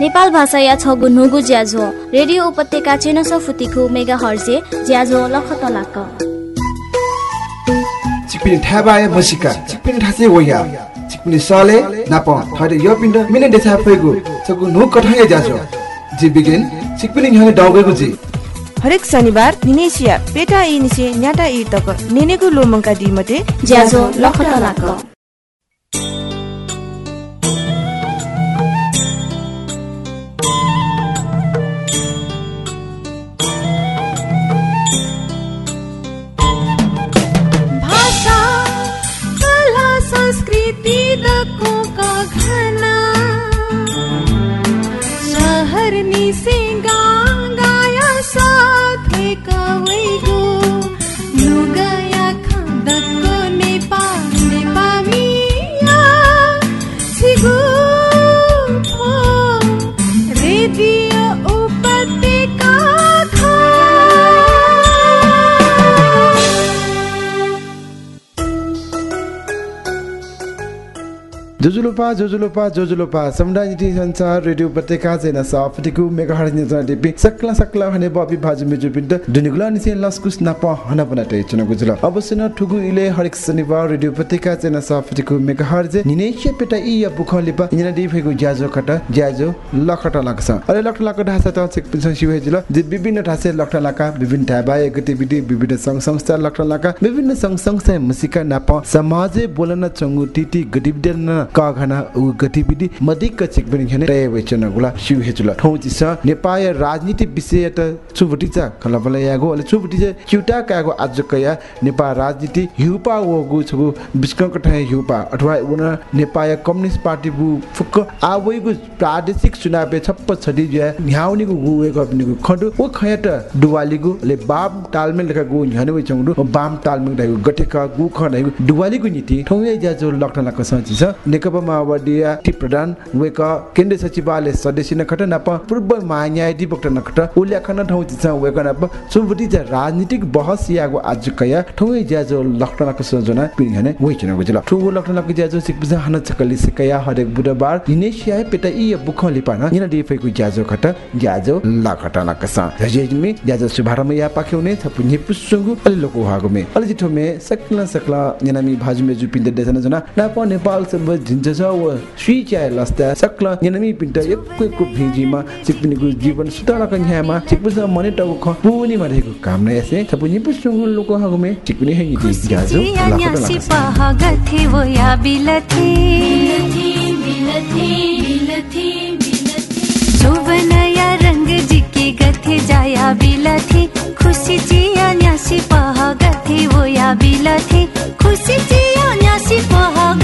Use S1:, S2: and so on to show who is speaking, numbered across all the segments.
S1: नेपाल भाषा या छगु नुगु ज्याझो रेडियो उपत्यका चेनस फुतिखु mega Herzi ज्याझो लखत लाक
S2: चिकपिन थाबाय मसिका चिकपिन थासे वया। चिकपिन सले नाप थरे यो पिण्ड मिने देसा फेगु छगु नु कठाय ज्याझो। जी बिगिन चिकपिन ह्याने डाउगेगु जी।
S3: हरेक शनिबार निनेसिया पेटा इनिसे न्याटा इ तक नेनेगु लोमंका दिमते
S1: ज्याझो लखत लाक
S4: संस्कृति दकोका घना। सहर निसे गाया
S2: जोजुलोपा जोजुलोपा जोजुलोपा समुदाय नीति संचार रेडियो उपत्यका चाहिँ निजना टिपी सक्ला सक्ला भने बबी भाजु मेजु पिन्ट दुनिगुला निसे लस्कुस नप हना पना टे चुना गुजुल। अवश्य न ठुगु इले हरेक शनिबार रेडियो उपत्यका चाहिँ सफटिकु मेगा हर्ज निनेश्य पेटा इ या बुख लिपा निना दि फेगु ज्याजो खटा ज्याजो लखटा लाग्छ। अरे लखटा लाको ढासा त चेक पिन्छ शिव हेजिल जे विभिन्न ढासे लखटा लाका विभिन्न थाबाय गतिविधि विभिन्न संघ संस्था लखटा लाका विभिन्न संघ संस्था मुसिका नाप समाजे बोलन चंगु टिटी गतिविधि न का घना उ गतिविधि मदिक चिक पनि खने तय वेचन गुला शिव हेजुल ठौ चिस नेपाल राजनीति विषय त छुबटी चा खला बला यागो अले छुबटी जे क्युटा कागो आज कया नेपाल राजनीति हिउपा वगु छगु बिस्कन कठाय हिउपा। अथवा उन नेपाल कम्युनिस्ट पार्टी बु फुक्क आवैगु प्रादेशिक चुनाव छप्प छडी ज्या न्याउनीगु गु वेक अपनीगु खडु ओ खयट दुवालीगु ले बाम तालमेल लेखा गु न्याने वे चंगु बाम तालमेल दाइगु गटेका गु खनाइगु दुवालीगु नीति। ठौय ज्या जो लक्ठन लाक सचिस नेकपा माओवादी टी प्रधान वेक केन्द्रीय सचिवालय सदस्य नखट नप पूर्व महान्यायाधीश नखट उल्लेखन ठाउँ चिसा वेक नप जा राजनीतिक बहस यागो आज कया ठौय ज्या जो लक्ठन लाक सजना पिने वे चन गुजल ठु लक्ठन लाक ज्या जो सिकबिजा हन चकली सिकया हरेक बुधबार इनेशिया पेटा इ बुख लिपाना निना दिफेको ज्याजो खट ज्याजो लखट लाक स जजेजमी ज्याजो शुभारम्भ या पाख्यौने थपु निपुसुगु अलि लोको हागुमे अलि जिठोमे सकला सकला निनामी भाजुमे जुपिन्द देसन जना नाप नेपाल सब झिन्छ छ व सुई चाय लस्ता सकला निनामी पिन्ट एकको एकको भिजीमा सिकपिनीको जीवन सुधारक न्यायमा सिकपुस मने टाउ ख पुनी मरेको काम न यासे थपु निपुसुगु लोको हागुमे सिकपिनी है नि ज्याजो लखट लाक स
S4: गथे वो या बिलथे जोवन या रंग जिके गथे जाया बिलथे खुशी जिया न्यासी पह गथे वो या बिलथे खुशी जिया न्यासी पह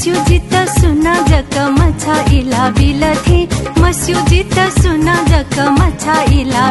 S4: मस्यु जित सुना जक मछा इला बिलथे। मस्यु जित सुना जक मछा इला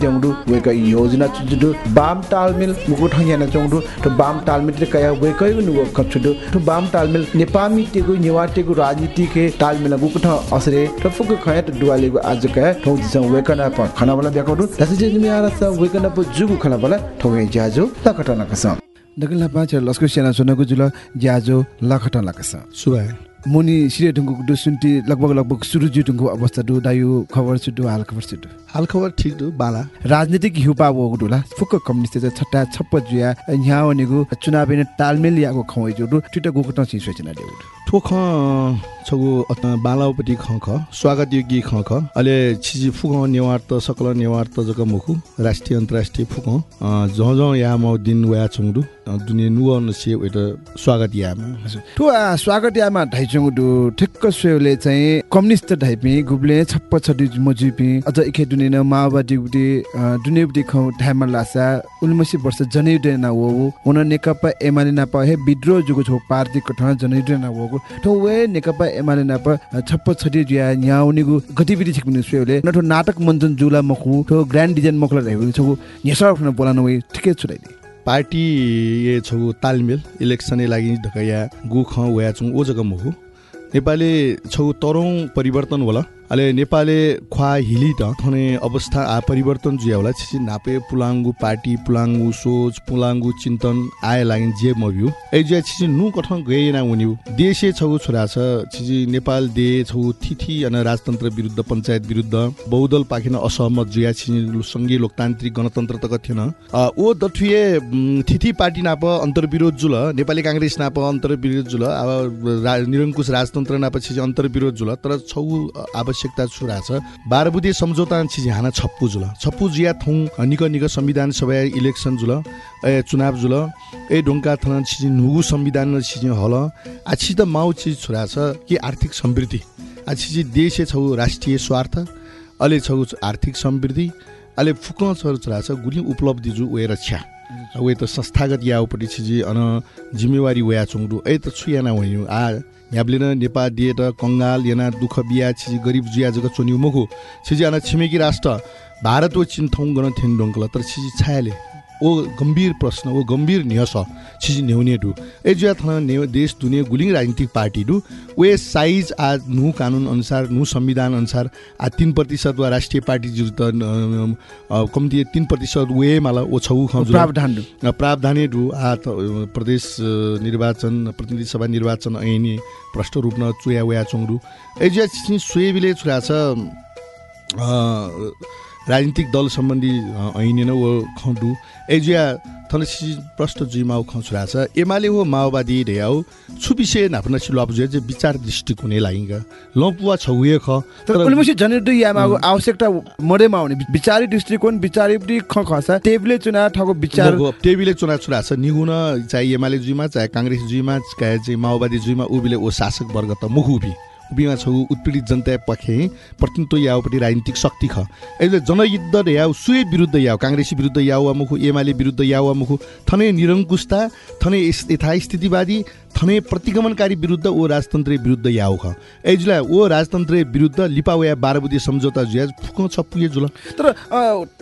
S5: औँडु वेक योजना चुजुडु बाम तालमेल मुकु ठंग्याना चौँडु त बाम तालमेल कया वेकै नुगो खप्छुडु त बाम तालमेल नेपामी टेगु नेवाटेगु राजनीति के तालमेल गुकु ठ असरे त फुक खया त दुवालेगु आज कया ठौजिस वेकना प खनाबला ब्याकौडु दसि जे नियारा स वेकना प जुगु खनाबला ठौगे ज्याजो लकटा लकस दगला पाँच लस्कु सेना सुनको जुल ज्याजो लखटा लकस
S6: सुभाइ
S5: मुनि सिरे ढुङ्गु डु सुन्टी लगभग लगभग सुरुजु ढुङ्गु अवस्था डु दायु खबर छुटु हाल खबर छुटु
S6: हाल खबर ठिक दु बाला
S5: राजनीतिक हिउपा वो डुला फुक्क कम्युनिस्ट चाहिँ छट्टा छप्प जुया यहाँ भनेको चुनाव ने तालमेल याको खवै जुडु टिट गोको ट सिसो देउ
S6: ठोख छगु ख ख स्वागत योग्य ख ख अहिले छिजी फुक नेवार त सकल नेवार त जक मुखु राष्ट्रिय अन्तर्राष्ट्रिय फुक जँ जँ या म दिन वया छुङडु दुनिया नुव नसे वेट स्वागत यामा
S5: ठु स्वागत यामा ढाइचुङ डु ठिक्क स्वेले चाहिँ कम्युनिस्ट ढाइपि गुब्ले छप्प छटि मजुपि अझ इखे दुनिन माओवादी गुटी दुनिया खौ ढाइमा लासा उन्मसी वर्ष जनयुदे ना वो उन नेकपा एमाले ना हे विद्रोह जुगु छौ पार्टी कठ जनयुदे ना वो ठो वे नेकपा एमाले ना छप्प छटि जुया न्याउनिगु गतिविधि छिकमिन स्वेले नठो नाटक मञ्चन जुला मखु ठो ग्रान्ड डिजाइन मखला ढाइबु छौ नेसर खन वे ठिकै छुडाइदि
S6: पार्टी ये छगु तालमेल इलेक्सनै लागि ढकया गु ख वया छुङ ओ जग मुखु। नेपाली छगु तरौँ परिवर्तन होला। अहिले नेपाली ख्वा हिली त थने अवस्था आ परिवर्तन जुया होला छिछि नापे पुलाङ्गु पार्टी पुलाङ्गु सोच पुलाङ्गु चिन्तन आए लागि जे मभ्यु ए जुया छिछि नु कठन गए ना देशे छगु छोरा छ छिछि नेपाल दे छगु थिथि अन राजतन्त्र विरुद्ध पञ्चायत विरुद्ध। बहुदल पाखिन असहमत जुया छिछि सङ्घीय लोकतान्त्रिक गणतन्त्र तक थिएन अ, ओ दठुए थिथि पार्टी नाप अन्तर्विरोध जुल नेपाली काङ्ग्रेस नाप अन्तर्विरोध जुल अब निरङ्कुश राजतन्त्र नाप छिछि अन्तर्विरोध जुल तर छौ आवश्यकता छुरा छ। बाह्र बुधे सम्झौता छिछि हाना छप्पु जुल। छप्पु जिया थौ निक निक संविधान सभा इलेक्सन जुल ए चुनाव जुल। ए ढुङ्गा थन छिछि नुगु संविधान छिछि हल। आ छि त माउ चिज छुरा छ कि आर्थिक समृद्धि? आ छिछि देश छौ राष्ट्रिय स्वार्थ अहिले छौ आर्थिक समृद्धि अहिले फुक छ छुरा छ गुली उपलब्धि जु वे रक्षा वे त संस्थागत याउपट्टि छिजी अन जिम्मेवारी वया चुङडु ए त छुयाना वयु आ याब्लिन नेपाल दिए त कङ्गाल याना दुःख बिया छिजी गरिब जुया जग चोन्यु मुखु छिजी अन छिमेकी राष्ट्र भारत ओ चिन थौं गन थेन डोङ्कल तर छिजी छायाले ओ गम्भीर प्रश्न ओ गम्भीर नियस छिजी नेउने डु ए जुया थन ने देश दुनिया गुलिङ राजनीतिक पार्टी डु वे साइज आ नु कानुन अनुसार नु संविधान अनुसार आ तीन प्रतिशत वा राष्ट्रिय पार्टी जु त अ, अ, कम्ती तीन प्रतिशत वे माला ओ छौ
S5: प्रावधान
S6: प्रावधाने डु आ प्रदेश निर्वाचन प्रतिनिधि सभा निर्वाचन ऐनी प्रष्ट रूपमा चुया वया चोङडु एजिया छिछि सुएबिले छुरा छ राजनीतिक दल सम्बन्धी ऐनी वो खडु एजिया छिछि प्रष्ट जुइमाउ खछुरा छ एमाले हो माओवादी ढेयाउ छुपिसे नाप्न छि लपजे जे विचार दृष्टिकोण लागिङ लपुवा छौए ख।
S5: तर यामा आवश्यकता मडेमा आउने विचारी दृष्टिकोण विचारी ख खसा टेबले चुना ठगो विचार।
S6: टेबिले चुना चुरा छ निगुन चाहे एमाले जुइमा चाहे काङ्ग्रेस जुइमा चाहे चाहिँ माओवादी जुइमा उबिले ओ शासक वर्ग त मुखु उभि उभिमा छौ उत्पीडित जनता पखे प्रतिनिधित्व यावपट्टि राजनीतिक शक्ति ख। अहिले जनयुद्ध याव सुए विरुद्ध याव काङ्ग्रेसी विरुद्ध वा मुखु एमाले विरुद्ध वा मुखु थने निरङ्कुशता थने यथास्थितिवादी थने प्रतिगमनकारी विरुद्ध ओ राजतन्त्र विरुद्ध याव ख एजुला ओ राजतन्त्र विरुद्ध लिपावया सम्झौता जुया फुक छपुए जुल।
S5: तर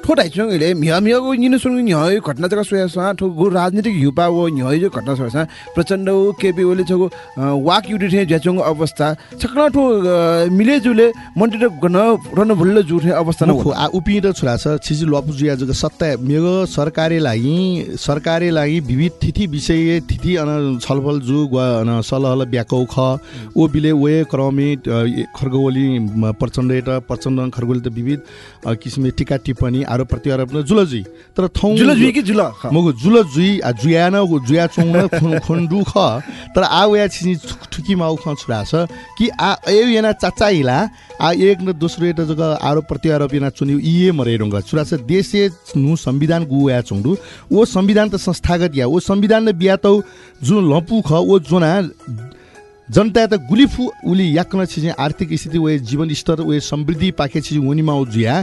S5: ठोटाइ चुङले मिया मियाको निनु सुनु न्याय घटना जगा सोया ठो गु राजनीतिक युपा वो न्याय जो घटना सोया प्रचण्ड हो केपी ओले छगु अ, वाक युटी थे ज्याचुङ अवस्था। छक्न ठो मिले जुले मन्टी गन रन भुल्ल जुठे अवस्था न
S6: आ उपिएर छोरा छ छिजी लपुजुया जग सत्ता मेरो सरकारले लागि सरकारले लागि विविध तिथि विषय तिथि अन छलफल जु अन सलहल ब्याकौ ख ओ बिले वे क्रमे खर्गोली प्रचण्ड त प्रचण्ड खर्गोली त विविध किसिमले टिका टिप्पणी आरोप प्रत्यारोप न जुल जुई तर थौ
S5: जुइ कि जुल
S6: आ जुया न जुया खुन खुन्डु ख तर आ वया छिनी ठुकी माउ ख छुरा छ कि आ ए चाचा हिला आ एक न दोस्रो एटा जग आरोप प्रत्यारोप येना चुनि इए मरे रंग छुरा से देशे नु संविधान गु या ओ संविधान त संस्थागत या ओ संविधान न बिया तौ जुन लपु ख जोना जनता त गुलिफु उली याक्न छिजे आर्थिक स्थिति वे जीवन स्तर वे समृद्धि पाके छिजे वनिमा जुया।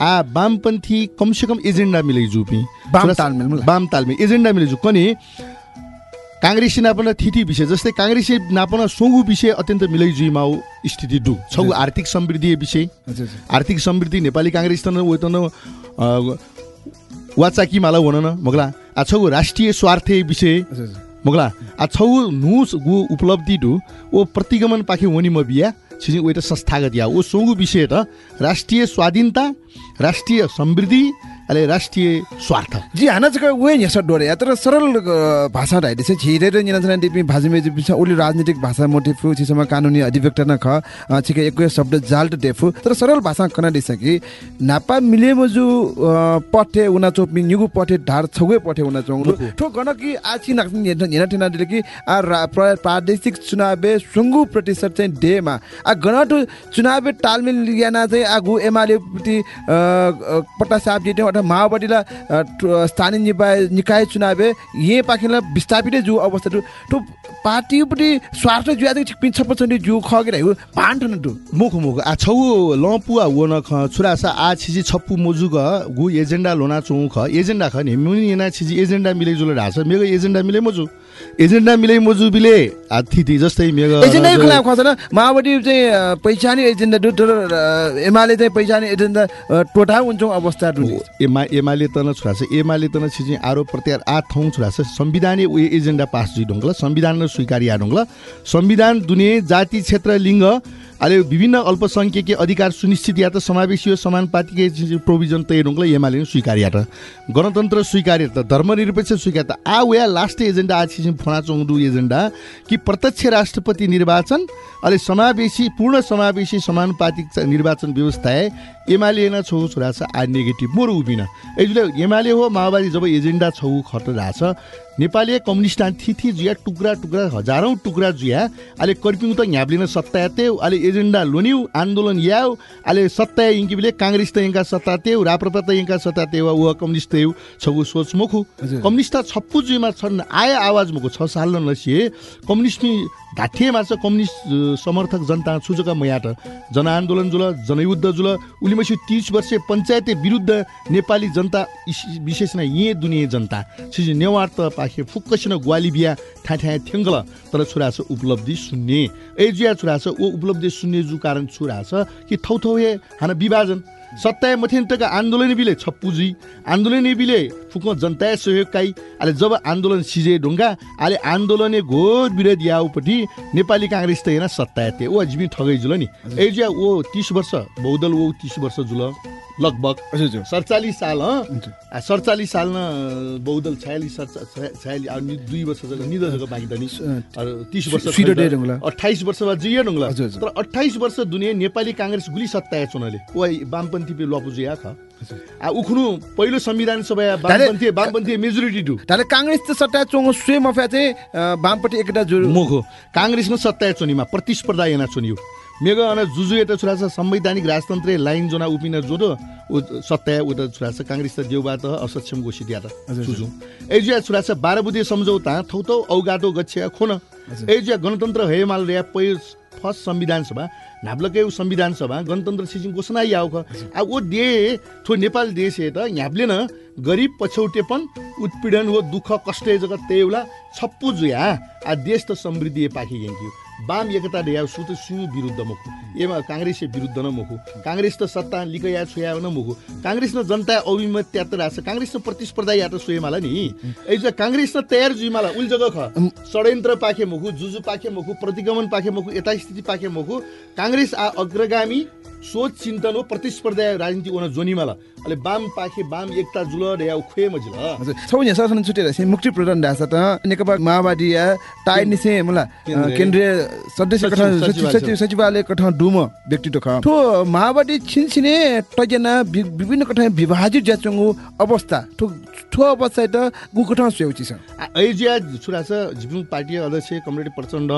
S6: आ वामपन्थी कमसे कम एजेन्डा मिलै जुपी
S5: वाम तालमेल मुला।
S6: वाम तालमेल एजेन्डा मिलै जु। कनि काङ्ग्रेसी नापन थिथि विषय जस्तै काङ्ग्रेसी नापन सोगु विषय अत्यन्त मिलै जुइमाउ स्थिति डु। छौ आर्थिक समृद्धि विषय। आर्थिक समृद्धि नेपाली काङ्ग्रेस तन वे तन वाचाकी माला वनन मगला। आ छौ राष्ट्रिय स्वार्थ विषय। मगला आ छौ नुस गु उपलब्धि दु ओ प्रतिगमन पाखे वनि म बिया छिजि त संस्थागत या। ओ सोगु विषय त राष्ट्रिय स्वाधीनता राष्ट्रिय समृद्धि अले राष्ट्रिय स्वार्थ।
S5: जी हाना चाहिँ वे यस डोरे। तर सरल भाषा राइडे चाहिँ छिरे र निना दिपि भाजिमे जी पिसा ओली राजनीतिक भाषा मोटिफु छिसमा कानुनी अधिवक्ता न ख छिके एक शब्द जाल त डेफु तर सरल भाषा कना दिस कि नापा मिले मजु पठे उना चोप निगु पठे ढार छगुए पठे उना चोंगु ठो गन कि आछि नाक नेना ठेना दिले कि आ प्रादेशिक चुनावे सुंगु प्रतिशत चाहिँ डेमा। आ गनटु चुनावे तालमेल लियाना चाहिँ आगु एमाले प्रति पट्टा साप जिते अथवा माओवादीलाई स्थानीय निकाय निकाय चुनावे ये पाखेला विस्थापित जु अवस्था टु टु पार्टीपट्टि स्वार्थ जुया चाहिँ पिन्छ पछन्डी जु खगेर ठन टु
S6: मुख मुख। आ छौ लपुआ वन ख छुरा आ छिजी छप्पु मोजुग गु एजेन्डा लोना चौ ख एजेन्डा ख नि मुनि एना छिजी एजेन्डा मिले जुल ढास मेगो एजेन्डा मिले मोजु। एजेन्डा मिले मोजु बिले आ थिति जस्तै मेगो
S5: एजेन्डा खुला खस न माओवादी चाहिँ पहिचानी एजेन्डा अ, एमाले चाहिँ पहिचानी एजेन्डा टोटा हुन्छ अवस्था
S6: एमा एमाले तन छुरा छ एमाले तन छिजी आरोप प्रत्यार आ थौ छुरा छ संविधान उ एजेन्डा पास जुइ ढंगला संविधान न स्वीकार्या ढंगला संविधान दुने जाति क्षेत्र लिङ्ग अहिले विभिन्न अल्पसङ्ख्यकीय अधिकार सुनिश्चित या त समावेशी समानुपातिक प्रोभिजन तय ढंगला एमाले न स्वीकार्या त। गणतन्त्र स्वीकार्य त धर्मनिरपेक्ष स्वीकार त। आ वेया लास्ट एजेन्डा आ छिजी फोना चौडु एजेन्डा कि प्रत्यक्ष राष्ट्रपति निर्वाचन अहिले समावेशी पूर्ण समावेशी समानुपातिक निर्वाचन व्यवस्था एमाले न छौ छोरा छ आ नेगेटिभ। मोर उभिन। एजुले एमाले हो माओवादी जब एजेन्डा छौ खट रहेछ नेपाली कम्युनिस्ट थिथि जुया टुक्रा टुक्रा हजारौँ टुक्रा जुया। अहिले कर्प्यौँ त ह्याब्लिन सत्ता तेउ अहिले एजेन्डा लोन्यौ आन्दोलन याउ अहिले सत्ता इङ्की बेले काङ्ग्रेस त यिनका सत्ता तेउ राप्रपा त यिनका सत्ता तेउ व कम्युनिस्ट तेउ छगु सोच मुखु। कम्युनिस्ट त छप्पु जुइमा छन् आए आवाज मुखु छ साल नसिए। कम्युनिस्टमी ढाठिएमा छ कम्युनिस्ट समर्थक जनता छुजका मयाट। जनआन्दोलन जुल जनयुद्ध जुल उलिमसी तिस वर्ष पञ्चायत विरुद्ध नेपाली जनता विशेष न यही दुनियाँ जनता। छिज नेवार त पाखे फुक्कसिन ग्वाली बिहा ठा ठ्या थ्याङ्गल तर छोरा छ उपलब्धि शून्य ए जुया छोरा छ ओ उपलब्धि शून्य जु कारण छोरा छ कि थौ थौ हे हाना विभाजन? सत्ताय मथेन्तका आन्दोलन बिले छप्पुजी। आन्दोलन बिले फुक जनता सहयोग काई। अहिले जब आन्दोलन सिजे ढुङ्गा अहिले आन्दोलने घोर विरोध याउपट्टि नेपाली काङ्ग्रेस त हेर सत्ता ते ओ जिमी ठगै जुल नि। ए जुया ओ तिस वर्ष बहुदल ओ तिस वर्ष जुल। लगभग सडचालिस साल। सडचालिस साल न बहुदल छयालिस छयालिस दुई वर्ष जग्गा निद जग्गा बाँकी त नि। तिस वर्ष। अठाइस वर्षमा
S5: हजुर, हजुर।
S6: तर अठाइस वर्ष दुनियाँ नेपाली काङ्ग्रेस गुली सत्ताए चुनाले ओ वामपन्थी पे लपुजु या ख आ उखुनु पहिलो संविधान सभा वामपन्थी वामपन्थी मेजोरिटी टु
S5: ताले काङ्ग्रेस त सट्टा चोङ स्वे मफा चाहिँ वामपट्टि एकटा जो
S6: मोखो। काङ्ग्रेसमा सत्ता चुनीमा प्रतिस्पर्धा एना चुनियो। मेगा अन जुजु एटा छुरा छ संवैधानिक राजतन्त्र लाइन जना उपिन जोडो सत्ता उता छुरा छ काङ्ग्रेस त देउबा त असक्षम घोषित या त। जुजु। एजुया छुरा छ बाह्र बुधे सम्झौता थौथौ औगाटो गच्छ्या खोन। एजुया गणतन्त्र हेमाल र्या पै फर्स्ट संविधान सभा। नाप्लकै संविधान सभा गणतन्त्र सिजिङ घोषणा याउ ख। आ ओ दे थो नेपाल देश हे त ह्याप्ले न गरिब पछौटेपन उत्पीडन हो दुःख कष्ट जगत तेउला छप्पु जुया आ देश त समृद्धि पाखी गेन्थ्यो। वाम एकता ढ्याउ सुत सिउ विरुद्ध मुखु। एमा काङ्ग्रेस विरुद्ध न मुखु। काङ्ग्रेस त सत्ता लिकया छुया न मुखु। काङ्ग्रेस न जनता अभिमत त्यात राछ काङ्ग्रेस न प्रतिस्पर्धा या त सोएमाला नि। एज काङ्ग्रेस न तयार जुइमाला। उल जग्गा ख। षड्यन्त्र पाखे मुखु जुजु पाखे मुखु प्रतिगमन पाखे मुखु यता स्थिति पाखे मुखु। काङ्ग्रेस आ अग्रगामी सोच चिन्तन हो प्रतिस्पर्धा राजनीति ओन जोनिमाला अहिले वाम पाखे वाम एकता जुल ढ्याउ खुए मजिल
S5: सरसन छुटेर चाहिँ मुक्ति प्रधान ढाँचा त नेकपा माओवादी या टाइ निसे मला
S6: केन्द्रीय-
S5: सदस्य कठा सचिव
S6: सचिवालय
S5: सचिव सचिवालय कठा डुम व्यक्तित्व ख। ठो माओवादी छिनछिने टजना विभिन्न कठा विभाजित ज्याचंगु अवस्था ठो ठो अवस्था त गु कठा सेउची छ
S6: ऐजिया छुरा छ झिपुङ पार्टी अध्यक्ष कमरेड प्रचण्ड।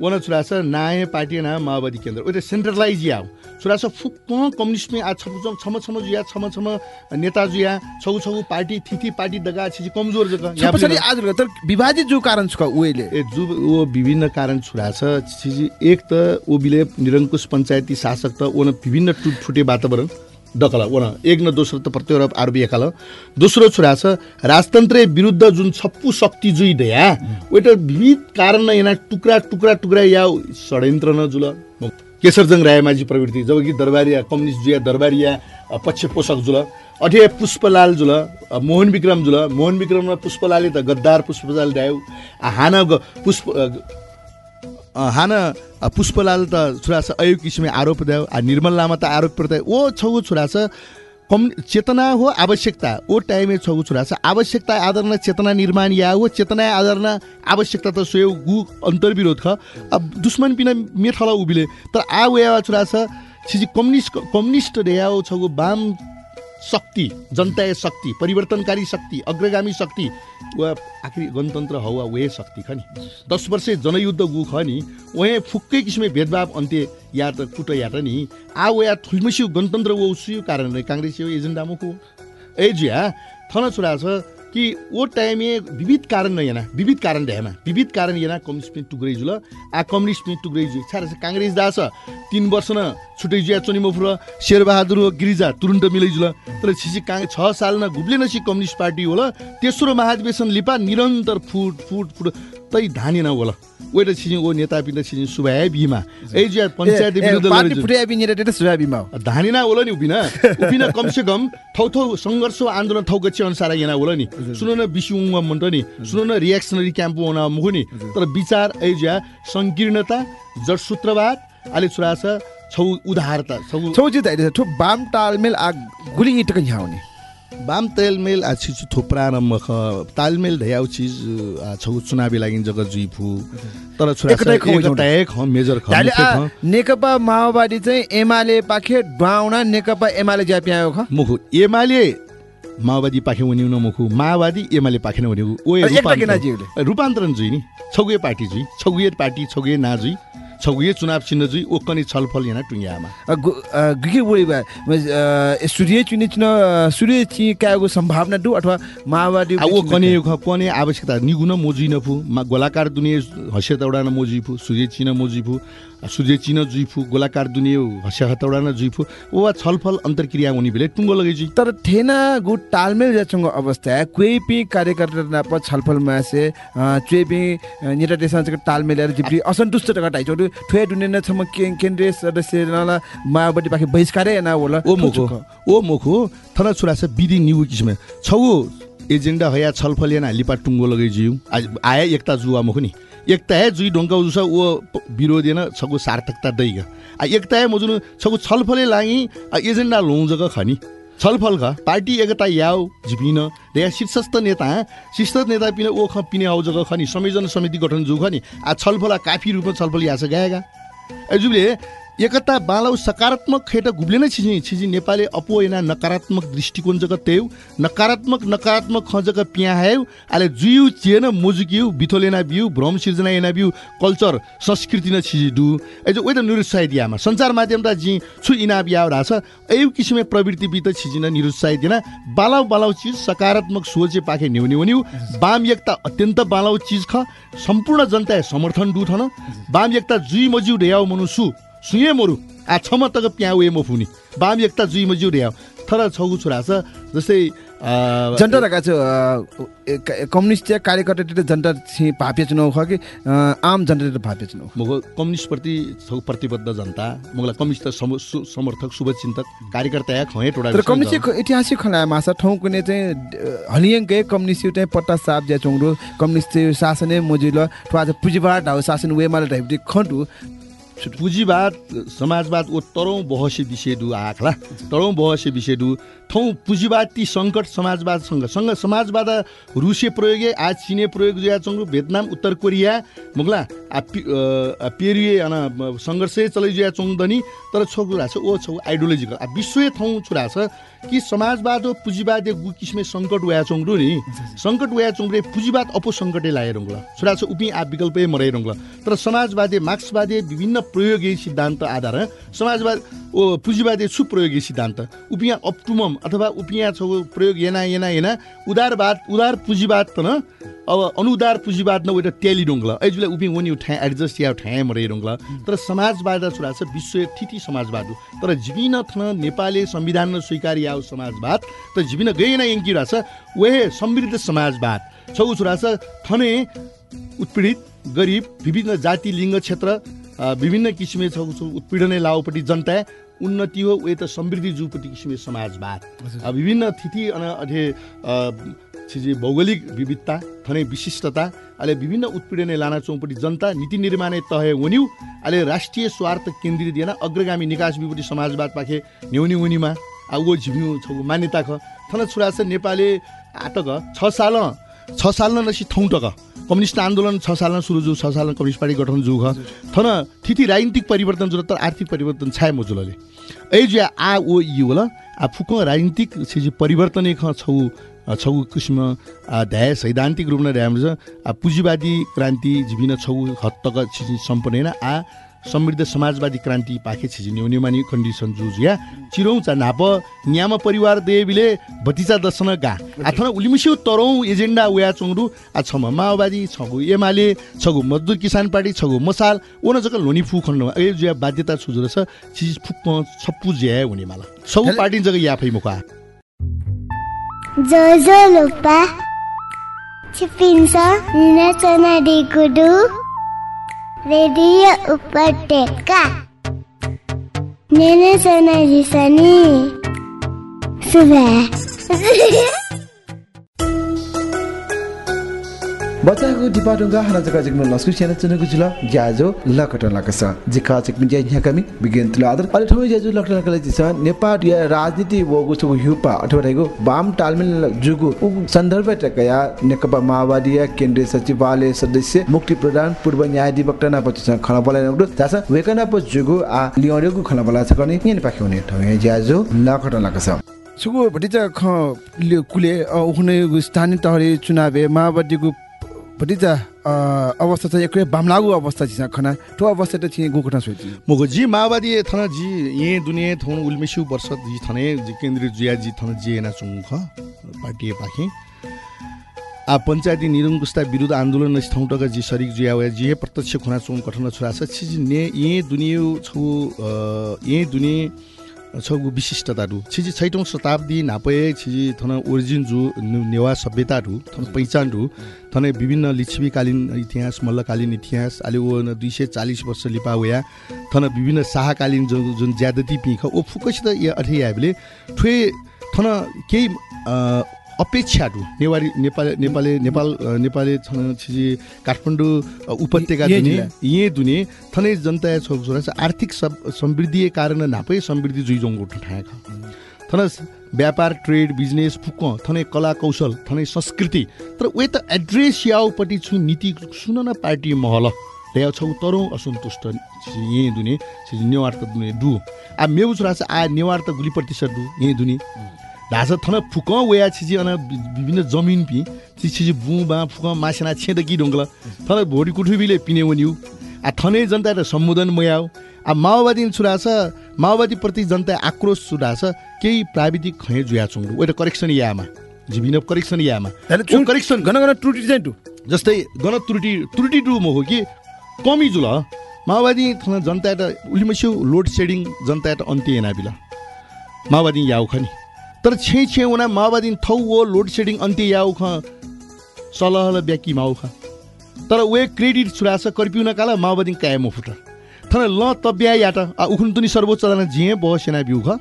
S6: वना छुरा छ नाय पार्टी ना माओवादी केन्द्र। ओइटे सेन्ट्रलाइज या छुरा छ फुक्क कम्युनिस्ट में आ छम छम जुया छम छम नेता जुया छौ छौ पार्टी थिथि पार्टी दगा छिछि कमजोर
S5: पछाडि आज तर विभाजित जो कारण छ उहिले?
S6: ए जु वो विभिन्न कारण छुरा छ छिछि एक त ओ बिले निरङ्कुश पञ्चायती शासक त ओन विभिन्न टुटफुटे वातावरण दखल ओन एक न दोस्रो त प्रत्येक आरोप एकाल दोस्रो छुरा छ राजतन्त्र विरुद्ध जुन छप्पु शक्ति जुइ दया ओइटा विविध कारण न यहाँ टुक्रा टुक्रा टुक्रा या षड्यन्त्र न जुल। केशरजङ रायमाझी प्रवृत्ति जब कि दरबारिया कम्युनिस्ट जुया दरबारिया पक्ष पोषक जुल। अठे पुष्पलाल जुल मोहन विक्रम जुल। मोहन विक्रम र पुष्पलालले त गद्दार पुष्पलाल आ हाना पुष्प हान पुष्पलाल त छोरा छ अयो किसिमे आरोप द्याउ आ निर्मल लामा त आरोप पर्दा ओ छौ छोरा छ कम चेतना हो आवश्यकता। ओ टाइमे छौ छोरा छ आवश्यकता आधारमा चेतना निर्माण या हो चेतना आधारमा आवश्यकता त सोयो गु अन्तर्विरोध ख। अब दुश्मन पिन मेठला उभिले। तर आ वेया छोरा छ छिजी कम्युनिस्ट कम्युनिस्ट रेयाओ छगु वाम शक्ति जनता शक्ति परिवर्तनकारी शक्ति अग्रगामी शक्ति वा आखिर गणतन्त्र हौ वा वे शक्ति ख नि? दस वर्ष जनयुद्ध गु ख नि वहे फुक्कै किसिमे भेदभाव अन्त्य या त कुट या त नि। आ वया थुल्मसिउ गणतन्त्र वो सुयो कारण काङ्ग्रेस यो एजेन्डा मुखो ए जुया थन छोरा छ कि ओ टाइमे विविध कारण येना विविध कारण ढ्यामा विविध कारण येना कम्युनिस्ट पनि टुक्रै जुल आ कम्युनिस्ट पनि टुक्रै जु छ काङ्ग्रेस दास तिन वर्ष न छुटै जुया चोनी मफुर शेरबहादुर हो, गिरिजा तुरुन्त मिलै जुल तर छिसी काङ छ साल न घुब्ले नसी कम्युनिस्ट पार्टी होला। तेस्रो महाधिवेशन लिपा निरन्तर फुट फुट फुट तै धानी न होला। ओइटा छिसी ओ नेता पिन्द छिसी सुभाय बिमा। ए जुया पञ्चायत विरुद्ध
S5: पार्टी
S6: लडेछु।
S5: फुटे बिनी सुया बिमा
S6: धानिना होला नि उभिन। उभिन कमसे कम थौ थौ सङ्घर्ष आन्दोलन थौ गच्छे अनुसार यहाँ होला नि। सुन न बिसु उङ्ग मन्ट नि। सुन न रियाक्सनरी क्याम्प हुन मुखु नि। तर विचार ऐज्या सङ्कीर्णता जडसूत्रवाद अहिले छुरा छ छौ उदारता छौ
S5: छौ जित आइले ठो बाम तालमेल आ गुली इटक ह्याउने
S6: बाम तेलमेल आ छिचु थोप्रा र मख तालमेल ढयाउ चिज आ छौ चुनावी लागि जग्गा जुइफु तर छुरा
S5: एकतै खौ
S6: मेजर ख
S5: नेकपा माओवादी चाहिँ एमाले पाखे ड्वाउना नेकपा एमाले ज्याप्यायो ख।
S6: मुखु एमाले माओवादी पाखे हुने न मुखु माओवादी एमाले पाखेन हुने ओ? रूपान्तरण जुइ नि छौगे पार्टी जुइ छौगे पार्टी छौगे ना छौगे चुनाव चिन्ह जुइ ओकनी छलफल यहाँ टुङ्ग्यामा।
S5: गुके बोली बा सूर्य चुने चुन सूर्य चि कागो सम्भावना दु अथवा माओवादी
S6: आ ओ कने आवश्यकता निगुन मोजुइ नफु मा गोलाकार दुनिया हस्य तौडा न मोजुइफु सूर्य चिन्ह मोजुइफु आ सूर्य चिन्ह जुइफु गोलाकार दुनिया हस्य हतौडा न जुइफु ओ छलफल अन्तर्क्रिया हुने बेले टुङ्गो लगै जुइ
S5: तर थेना गु तालमेल जचंग अवस्था कोही पि कार्यकर्ता ना प छलफल मासे चुए पि निटा देशा चक तालमेल जिप्री असन्तुष्ट टका टाइचो ठुए दुने न छम केन्द्रीय सदस्य नला माओवादी पाखे बहिष्कारै ना होला।
S6: ओ मुखो ओ मुखो थना छुरा छ विधि निउ किसिम छौ एजेन्डा हया छलफल याना लिपा टुङ्गो आज आया एकता जुवा मुखो नि एकता है जुई ढोङ्गा उजुस ओ प- विरोधी न छगु सार्थकता दैग। आ एकता है मजुनु छगु छलफले लागि एजेन्डा लौ जग खनि। छलफल ख पार्टी एकता याउ झिपिन रे शीर्षस्थ नेता शीर्षस्थ नेता पिन ओ ख पिने आउ जग खनि। संयोजन समिति गठन जु खनि। आ छलफल काफी रूपमा छलफल यास गएगा। जुले एकता बालौ सकारात्मक खेट घुब्ले नै छिजी छिजी नेपाली अपो एना नकारात्मक दृष्टिकोण जग तेउ नकारात्मक नकारात्मक ख जग पिया हायौ आले जुयु चेन मोजुकिउ बिथोलेना बिउ भ्रम सिर्जना एना बिउ कल्चर संस्कृति न छिजी दु ए जो ओइता निरुत्साह दियामा सञ्चार माध्यम त जि छु इना बिया राछ एउ किसिमे प्रवृत्ति बित छिजिन निरुत्साह दिना बालाउ बालाउ चिज सकारात्मक सोचे पाखे न्यु न्यु वाम एकता अत्यन्त बालाउ चिज ख सम्पूर्ण जनता समर्थन दु थन। वाम एकता जुइ मजिउ रेयाउ मनुसु। सुये मोरु। आ छम प्याउ ए मफुनी वाम एकता जुइ रेयाउ थर छगु छोरा छ जस्तै
S5: जनता रका छ कम्युनिस्ट कार्यकर्ता तिर जनता छि भाप्य चुनाव ख कि आम जनता तिर भाप्य चुनाव
S6: मग कम्युनिस्ट प्रति छौ प्रतिबद्ध जनता मगला कम्युनिस्ट समर्थक शुभचिन्तक कार्यकर्ता या खै टोडा
S5: तर कम्युनिस्ट ऐतिहासिक खला मासा ठाउँ कुनै चाहिँ हलियङ्कै कम्युनिस्ट चाहिँ पट्टा साप ज्या चोङ्रो कम्युनिस्ट शासनै मोजिल ठुवा चाहिँ पुँजीबाट हाउ शासन वेमाले ढाइपति खटु
S6: पुँजीवाद समाजवाद ओ तरौँ विषय दु आखला तरौँ विषय थौ पुँजीवाद सङ्कट समाजवादसँग। सँग समाजवाद रुसिया प्रयोग आज चिने प्रयोग जुया चङ्गु भियतनाम उत्तर कोरिया मुगला पेरिए अन सङ्घर्ष चलै जुया चोङदनी तर छौ कुरा छ ओ छौ आइडियोलोजिकल आ विश्व थौ छुरा छ कि समाजवाद ओ पुँजीवाद गु किसिमे सङ्कट वया चोङडु नि। सङ्कट वया चोङरे पुँजीवाद अपो सङ्कटे लाए रङ्गला छुरा छ उपि आ विकल्पै मरै रङ्गला तर समाजवादी मार्क्सवादी विभिन्न प्रयोगी सिद्धान्त आधार समाजवाद ओ पुँजीवादी छु प्रयोगी सिद्धान्त उपिया अप्टुमम अथवा उपिया छौ प्रयोग येना येना येना उदारवाद उदार पुँजीवाद त न अब अनुदार पुँजीवाद न एउटा ट्याली डोङ्गला। ऐजुले उपि वनि ठ्या एडजस्ट या ठ्या मरै डोङ्गला। तर समाजवाद छुरा छ विश्व ठिटी समाजवाद हो। तर जिबिन थन नेपाली संविधान स्वीकार याउ समाजवाद त जिबिन गएन यङ्की छ वे समृद्ध समाजवाद। छौ छुरा छ थने उत्पीडित गरिब विभिन्न जाति लिङ्ग क्षेत्र विभिन्न किसिमे छ छ उत्पीडनै लाउपट्टि जनता उन्नति हो वे त समृद्धि जुपट्टि किसिमे समाजवाद। विभिन्न तिथि अन अझै छिजी भौगोलिक विविधता थनै विशिष्टता अहिले विभिन्न उत्पीडनै लाना चौपट्टि जनता नीति निर्माण तह वन्यु अहिले राष्ट्रिय स्वार्थ केन्द्रित दिएन अग्रगामी निकास विपट्टि समाजवाद पाखे न्युनी उनीमा ऊ झिम्यु छ मान्यता ख। थन छुरा छ नेपाली आटक छ साल छ साल थौँ टक। कम्युनिस्ट आन्दोलन छ सालमा सुरु जु छ सालमा कम्युनिस्ट पार्टी गठन जु थन थिति राजनीतिक परिवर्तन जुल तर आर्थिक परिवर्तन छाए मोजुलले। ऐ जुया आ ओ यु होला आ फुक राजनीतिक परिवर्तन ख छौ छौ किसिम ध्याय सैद्धान्तिक रूपमा ध्यान छ पुँजीवादी क्रान्ति जिबिन छौ हत्तक सम्पन्न आ समृद्ध समाजवादी क्रान्ति पाखे छिजी न्युन्युमानी कन्डिसन जुजुया चिरौँ चा नाप न्याम परिवार देवीले भतिजा दर्शन गा। आथन उलिमुस्यु तरौँ एजेन्डा उया चोङडु आ छम माओवादी छगु एमाले छगु मजदुर किसान पार्टी छगु मसाल ओन जक लोनी फु खण्ड ए जुया बाध्यता छुजुर छ चिज फुक छप्पु ज्या हुने माला। सब पार्टी जग याफै मुका
S7: Jojo lupa Cipinsa Nina Sana di Redio Upateka. Nenek sana di sini. Sudah.
S2: बच्चाको डिपाटुङ्गा हाना जग्गा जिग्न लस्कु सेना चुनुको जुल ज्याजो लकटन लकस जिका चिक मिन्जा न्या कमी बिगिन तुल आदर। अले ठमै ज्याजो लकटन लकले जिस नेपाल या राजनीति वगु छु हुपा अथवा रहेको वाम तालमेल जुगु। उ सन्दर्भ टकया नेकपा माओवादी या केन्द्रीय सचिवालय सदस्य मुक्ति प्रधान पूर्व न्यायाधिवक्ता ना पछि खना बोला नगु जासा वेकना जुगु आ लियोरेगु खना छ कने नि पाखे हुने ठमै ज्याजो लकटन लकस
S5: सुगु भटिजा ख कुले उखुने स्थानीय तहले चुनावे माओवादीको भटिजा अ, अवस्था चाहिँ एकै बामलागु अवस्था छ खना। ठो अवस्था त चाहिँ गोकटा सोची
S6: मुगो जी माओवादी थन जी ये दुनिया थोन उल्मेसु वर्ष जी थने जी केन्द्रीय जिया जी थन जी एना चुङ ख पार्टी पाखे। आ पञ्चायती निरङ्कुशता विरुद्ध आन्दोलन नस ठाउँ टका जी सरिक जिया वे जी प्रत्यक्ष खुना चुङ कठन छुरा छ छि जी ने ये दुनिया छु ये दुनिया छगु विशिष्टताहरू छिजी छैटौँ शताब्दी नापए छिजी थन ओरिजिन जु नेवा सभ्यताहरू थन पहिचानहरू थने विभिन्न लिच्छवीकालीन इतिहास मल्लकालीन इतिहास अहिले ओ दुई सय चालिस वर्ष लिपावया थन विभिन्न शाहकालीन जो जुन ज्यादती पिख ओ फुकसित या अठे हामीले ठुए थन केही अपेक्षाहरू नेवारी नेपाली नेपाली नेपाल नेपाली छिजी काठमाडौँ उपत्यका दुने
S5: जिल्ला।
S6: ये दुने थनै जनता छोरा आर्थिक सब समृद्धि कारण नापै समृद्धि जुइजोङ उठाएक थन व्यापार ट्रेड बिजनेस फुक थनै कला कौशल थनै संस्कृति। तर वे त एड्रेस याउपट्टि छु नीति सुन न पार्टी महल। ल्याउ छौ तरौँ असन्तुष्ट यहीँ दुने नेवार त दुने डु। आ मेउ छोरा आ नेवार त गुली प्रतिशत डु यहीँ दुने ढाँचा थन फुक वेया छिजी अन विभिन्न जमिन पि छि छिजी बु बा फुक मासेना छेद कि डोङ्गल थन भोटी कुठुबीले पिने वन्यु आ थनै जनता त सम्बोधन मयाउ आ माओवादी छुरा छ माओवादी प्रति जनता आक्रोश छुरा छ केही प्राविधिक खै जुया चुङ्डु ओइट करेक्सन यामा जिबिन करेक्सन यामा करेक्सन
S5: गन गन त्रुटि चाहिँ टु
S6: जस्तै गण त्रुटि त्रुटि डु हो कि कमी जुल माओवादी थन जनता उलिमस्यु लोड सेडिङ जनता अन्त्य एना बिल माओवादी याउ खनि तर छे छे उना माओवादी थौ वो लोड सेडिङ अन्त्य याउ ख सलहल ब्याकी माउ ख तर वे क्रेडिट छुरास कर्पिउन काला माओवादी कायम फुट थन ल तब्या याट आ उखुन तुनि सर्वोच्च अदालत जिए ब सेना बिउ ख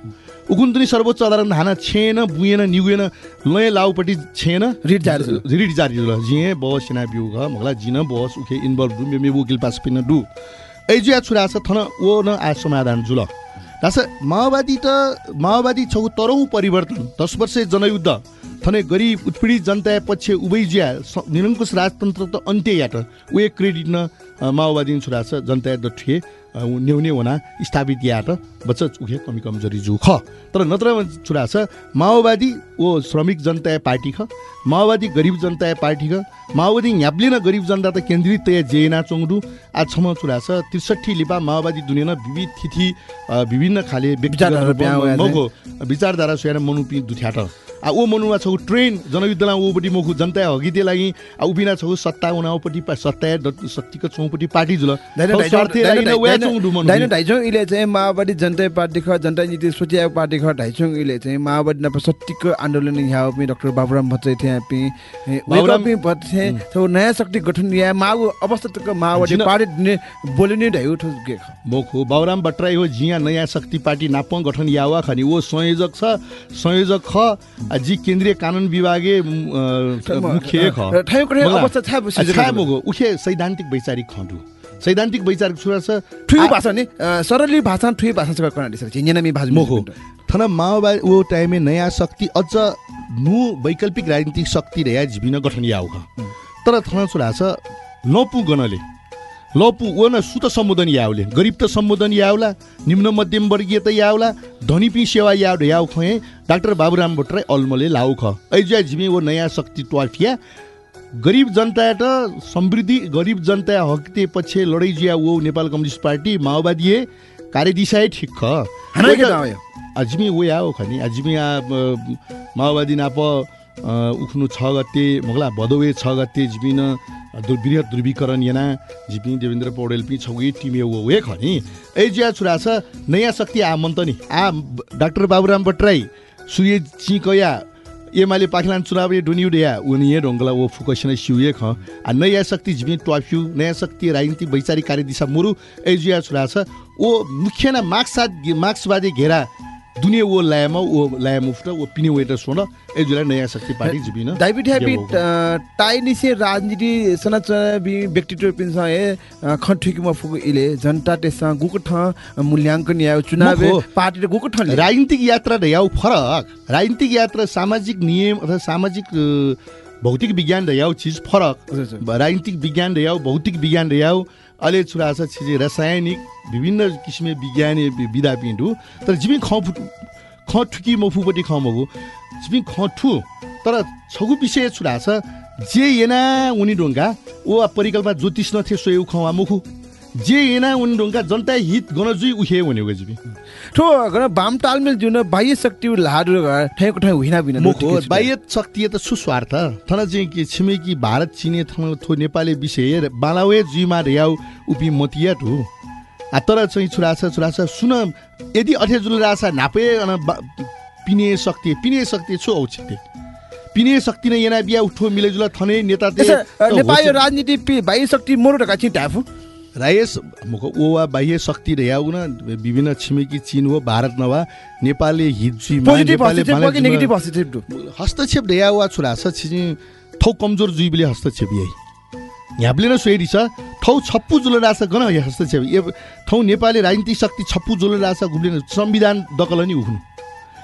S6: उखुन तुनि सर्वोच्च अदालत हाना छेन बुएन निगुएन लय लाउपट्टि छेन
S5: रिट जारी।
S6: रिट जारी ल जिए ब सेना बिउ ख मगला जिन बस उखे इन्भल्भ डु मे वकिल पास पिन डु ऐजुया छुरा छ थन ओ न आ समाधान जुल। दास माओवादी त माओवादी छौ तरौ परिवर्तन। दस वर्ष जनयुद्ध थने गरिब उत्पीडित जनता पछि उभैजिया स- निरङ्कुश राजतन्त्र त अन्त्य या त उयो क्रेडिट न माओवादी छुरा छ जनता द ठे अ, उ न्यूने होना स्थापित या त बच्च उखे कमी कमजोरी जु ख। तर नत्र छुरा छ माओवादी ओ श्रमिक जनता पार्टी ख माओवादी गरिब जनता पार्टी ख माओवादी ह्याप्ले न गरिब जनता त केन्द्रित तय जेना चोङडु आ छम छुरा छ त्रिसठी लिपा माओवादी दुनियाँ विविध अ, विभिन्न खाले
S5: विचारधारा
S6: सोहेर मनुपी दुथ्याट। आ ओ मनुमा छौ ट्रेन जनयुद्धला ओपट्टि मुखु जनता हगिते लागि आ उबिना छौ सत्ता उनापट्टि पा- सत्ता शक्तिको चौपट्टि पार्टी जुल।
S5: ढाइचौँ- इले चाहिँ माओवादी जनता पार्टी ख जनता नीति सोचिएको पार्टी ख ढाइचौँ इले चाहिँ माओवादी नप सट्टीको आन्दोलन यहाँ पनि डाक्टर बाबुराम भट्टराई थिए यहाँ पनि।
S6: बाबुराम-
S5: भट्टे तो नयाँ शक्ति गठन या माओ अवस्था तक माओवादी पार्टी ने बोलिने ढाइ उठो के ख।
S6: मोखु बाबुराम भट्टराई हो जिया नयाँ शक्ति पार्टी नापङ गठन यावा खनि। ओ संयोजक छ संयोजक ख जी केन्द्रीय कानुन विभागे मुख्य।
S5: अवस्था
S6: उखे सैद्धान्तिक वैचारिक खण्डु सैद्धान्तिक वैचारिक छुरा छ आ-
S5: भाषा नि सरली भाषा ठुई भाषा छ कर्णाली भाषा
S6: मोहो थन माओवादी वो टाइमे नयाँ शक्ति अझ नु वैकल्पिक राजनीतिक शक्ति रह्या झिबिन गठन याउ तर थन छोरा छ लपु लपु ओ न सुत सम्बोधन याउले गरिब त सम्बोधन याउला निम्न मध्यम वर्गीय त याउला धनी पि सेवा याउ याउ खए डाक्टर बाबुराम भट्टराई अल्मले लाउ ख। ऐजुया झिमी वो नयाँ शक्ति ट्वाफिया गरिब जनता त समृद्धि गरिब जनता हकते पछि लडाइँ जिया वो नेपाल कम्युनिस्ट पार्टी माओवादी कार्यदिशा ठिक ख। वो या हो खनि। अजमी आ अ, माओवादी नाप उख्नु छ गते मोगला भदौए छ गते जिबिन दुर्वृहत ध्रुवीकरण याना जिपि देवेन्द्र पौडेल पि छगुई टिमे वो वे खनि ए जिया छुरा छ नयाँ शक्ति आ मन्त नि। आ डाक्टर बाबुराम भट्टराई सूर्य चिकया एमाले पाखलान चुनाव डुनि उडया उनी ढङ्गला ओ फुकसिन सिउए ख आ नयाँ शक्ति झिमी ट्वाफ्यु नयाँ शक्ति राजनीतिक वैचारिक कार्यदिशा मुरु एजिया छुरा छ ओ मुख्य न मार्क्सवाद मार्क्सवादी घेरा दुनियाँ वो लायामा ओ लाया मुफ्ट ओ पिने वेटर सोन एजुला नयाँ शक्ति पार्टी झिबिन
S5: डायबिट हैबी टाइ निसे राजनीति संरचना बि व्यक्तित्व पिन ए खठिक म फुक इले जनता तेस गुक ठ मूल्यांकन या चुनाव। पार्टी गुक ठ
S6: राजनीतिक यात्रा रह्याउ फरक। राजनीतिक यात्रा सामाजिक नियम अथवा सामाजिक भौतिक विज्ञान रह्याउ चिज फरक। राजनीतिक विज्ञान रह्याउ भौतिक विज्ञान रह्याउ अहिले छुरा छ छिजे रासायनिक विभिन्न किसिमे विज्ञान विधा तर जिमी ख ख ठुकी मफुपट्टि ख मगु। जिमी ख ठु तर छगु विषय छुरा छ जे येना उनी ढुङ्गा ओ परिकल्पना ज्योतिष न थिए सोयु खवा मुखु जे येना उनी ढुङ्गा जनता हित गण जुई उखे भनेको जिमी
S5: ठो गन बाम तालमेल जुन बाह्य शक्ति लाडु ठेक ठै हुइना बिना
S6: मुखो बाह्य शक्ति त सुस्वार्थ। थन चाहिँ कि छिमेकी भारत चिने थन थो नेपाली विषय बालावे जुइमा रियाउ उपि मतिया आ तर चाहिँ छुराछ छुराछ सुन यदि अठे जुल रासा नापे अन पिने शक्ति पिने शक्ति छु औचित्य। पिने शक्ति नै येना बिया उठो मिलेजुल थने नेता
S5: नेपाली राजनीति बाह्य शक्ति मोरो ढका छि
S6: रायस ओ वा बाह्य शक्ति रह्याउ न विभिन्न छिमेकी चिन हो भारत नवा नेपालले
S5: दु
S6: हस्तक्षेप ढया वा छुरा छ छिजी थौ कमजोर जुइबले हस्तक्षेप यही। ह्याप्ले न सोहेरी छ थौ छप्पु जुल राछ गन या हस्तक्षेप। ए थौ नेपाली राजनीतिक शक्ति छप्पु जुल राछ गुब्ले संविधान दकल नि उख्नु।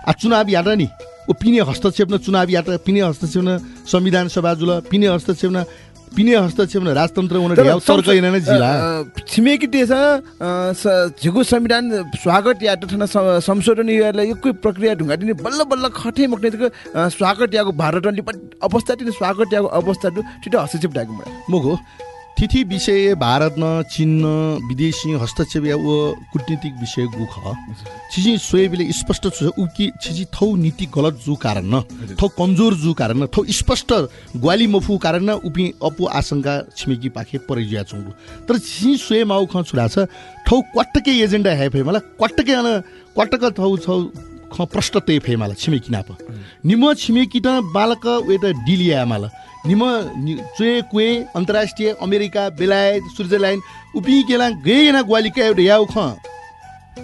S6: आ चुनाव यात्रा नि? ओ पिने हस्तक्षेप न चुनाव यात्रा पिने हस्तक्षेप न संविधान सभा जुल पिने हस्तक्षेप न पिने हस्तक्षेप राजतन्त्र
S5: छिमेकी देश झिगु संविधान स्वागत या त ठन स- संशोधन कोही प्रक्रिया ढुङ्गा दिने बल्ल बल्ल खटे मक्ने स्वागत याको भारत अवस्था स्वागत याको अवस्था दु छिटो हस्तक्षेप डाको मलाई
S6: मुगो तिथि विषय भारत न चीन न विदेशी हस्तक्षेप या वो कूटनीतिक विषय गुख छिजी सोएबीले स्पष्ट छ उकि छिजी थौ नीति गलत जु कारण न थौ कमजोर जु कारण न थौ स्पष्ट ग्वाली मफु कारण न उपि अपु आशंका छिमेकी पाखे परिजिया चुङ्गु तर छिजी सोए माउ ख छुरा छ थौ क्वाट्टके एजेन्डा हे फे मलाई क्वाट्टके अन क्वाट्टक थौ छौ ख प्रष्ट ते फे मलाई छिमेकी नाप निम छिमेकी त बालक वे त डिलिया मला निम चुए कुए अन्तर्राष्ट्रिय अमेरिका बेलायत स्विजरल्यान्ड उपि गेला गएन ग्वालिका एउटा याउ ख।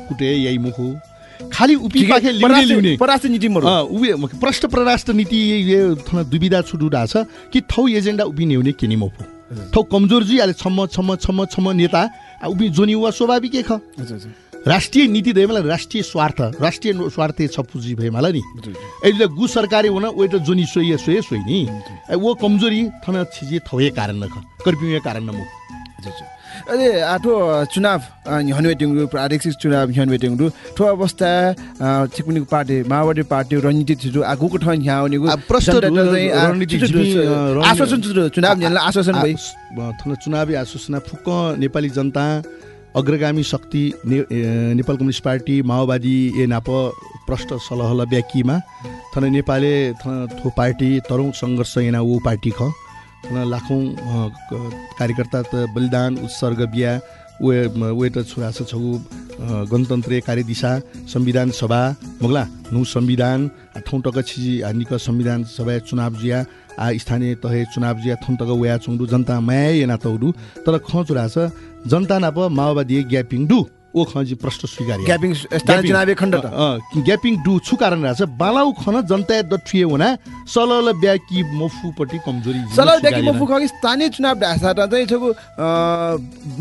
S6: कुटे यही मुखु। खालि उपि पाखे लिउने लिउने।
S5: पराष्ट्र नीति मोरो
S6: अँ, म- प्रष्ट परराष्ट्र नीति यो थन दुविधा छुटुडा छ कि थौ एजेन्डा उभिने हुने के नि मोफु थौ कमजोर जी अहिले छम्म छम्म छम्म छम्म नेता आ उबी जोनी वा स्वाभाविकै ख। राष्ट्रिय नीति मलाई राष्ट्रिय स्वार्थ राष्ट्रिय स्वार्थ छपुजी भए मलाई नि। अहिले गु सरकारी हुन ओइ त जोनी सोइए सोए सोइ नि। वो कमजोरी थन छिजे थवे कारण न ख कर्पिए कारण न मु
S5: अरे आठो चुनाव हनवेटिङ प्रादेशिक चुनाव हनवेटिङ ठो अवस्था छिकुनिको पार्टी माओवादी पार्टी रणनीति छिजु आगुको ठाउँ यहाँ आउनेको
S6: आ, प्रश्न
S5: जनता चाहिँ, आ,
S6: रणनीति
S5: छिटो
S6: जिमी,
S5: छिटो,
S6: अ, रणनीति-
S5: आश्वासन छिटो, चुनाव आश्वासन
S6: थन चुनावी आश्वासना फुक्क नेपाली जनता अग्रगामी शक्ति ने, नेपाल कम्युनिस्ट पार्टी माओवादी ए नाप प्रष्ट सलहल ब्याकीमा थन नेपालले थन थो पार्टी तरौँ सङ्घर्ष एना वो पार्टी ख। थन लाखौँ कार्यकर्ता त बलिदान उत्सर्ग बिहा वे वे त छोरा छ गणतन्त्र कार्यदिशा संविधान सभा मगला नु संविधान आ ठौँ टक छिजी हानिक संविधान सभा चुनाव जिया आ स्थानीय तहे चुनाव जिया थौँ टक वया चुङडु जनता माया एना तौडु तर ख छोरा छ जनता नाप माओवादी ग्यापिङ डु। ओ खजी प्रश्न स्वीकार्य।
S5: ग्यापिङ स्थानीय चुनावी खण्ड
S6: ग्यापिङ डु छु कारण रहेछ बालाउ खन जनता दठिए हुना सलल ब्याकी मफुपट्टि कमजोरी
S5: सलाल ब्याकी। मफु खगि स्थानीय चुनाव ढासाटा चाहिँ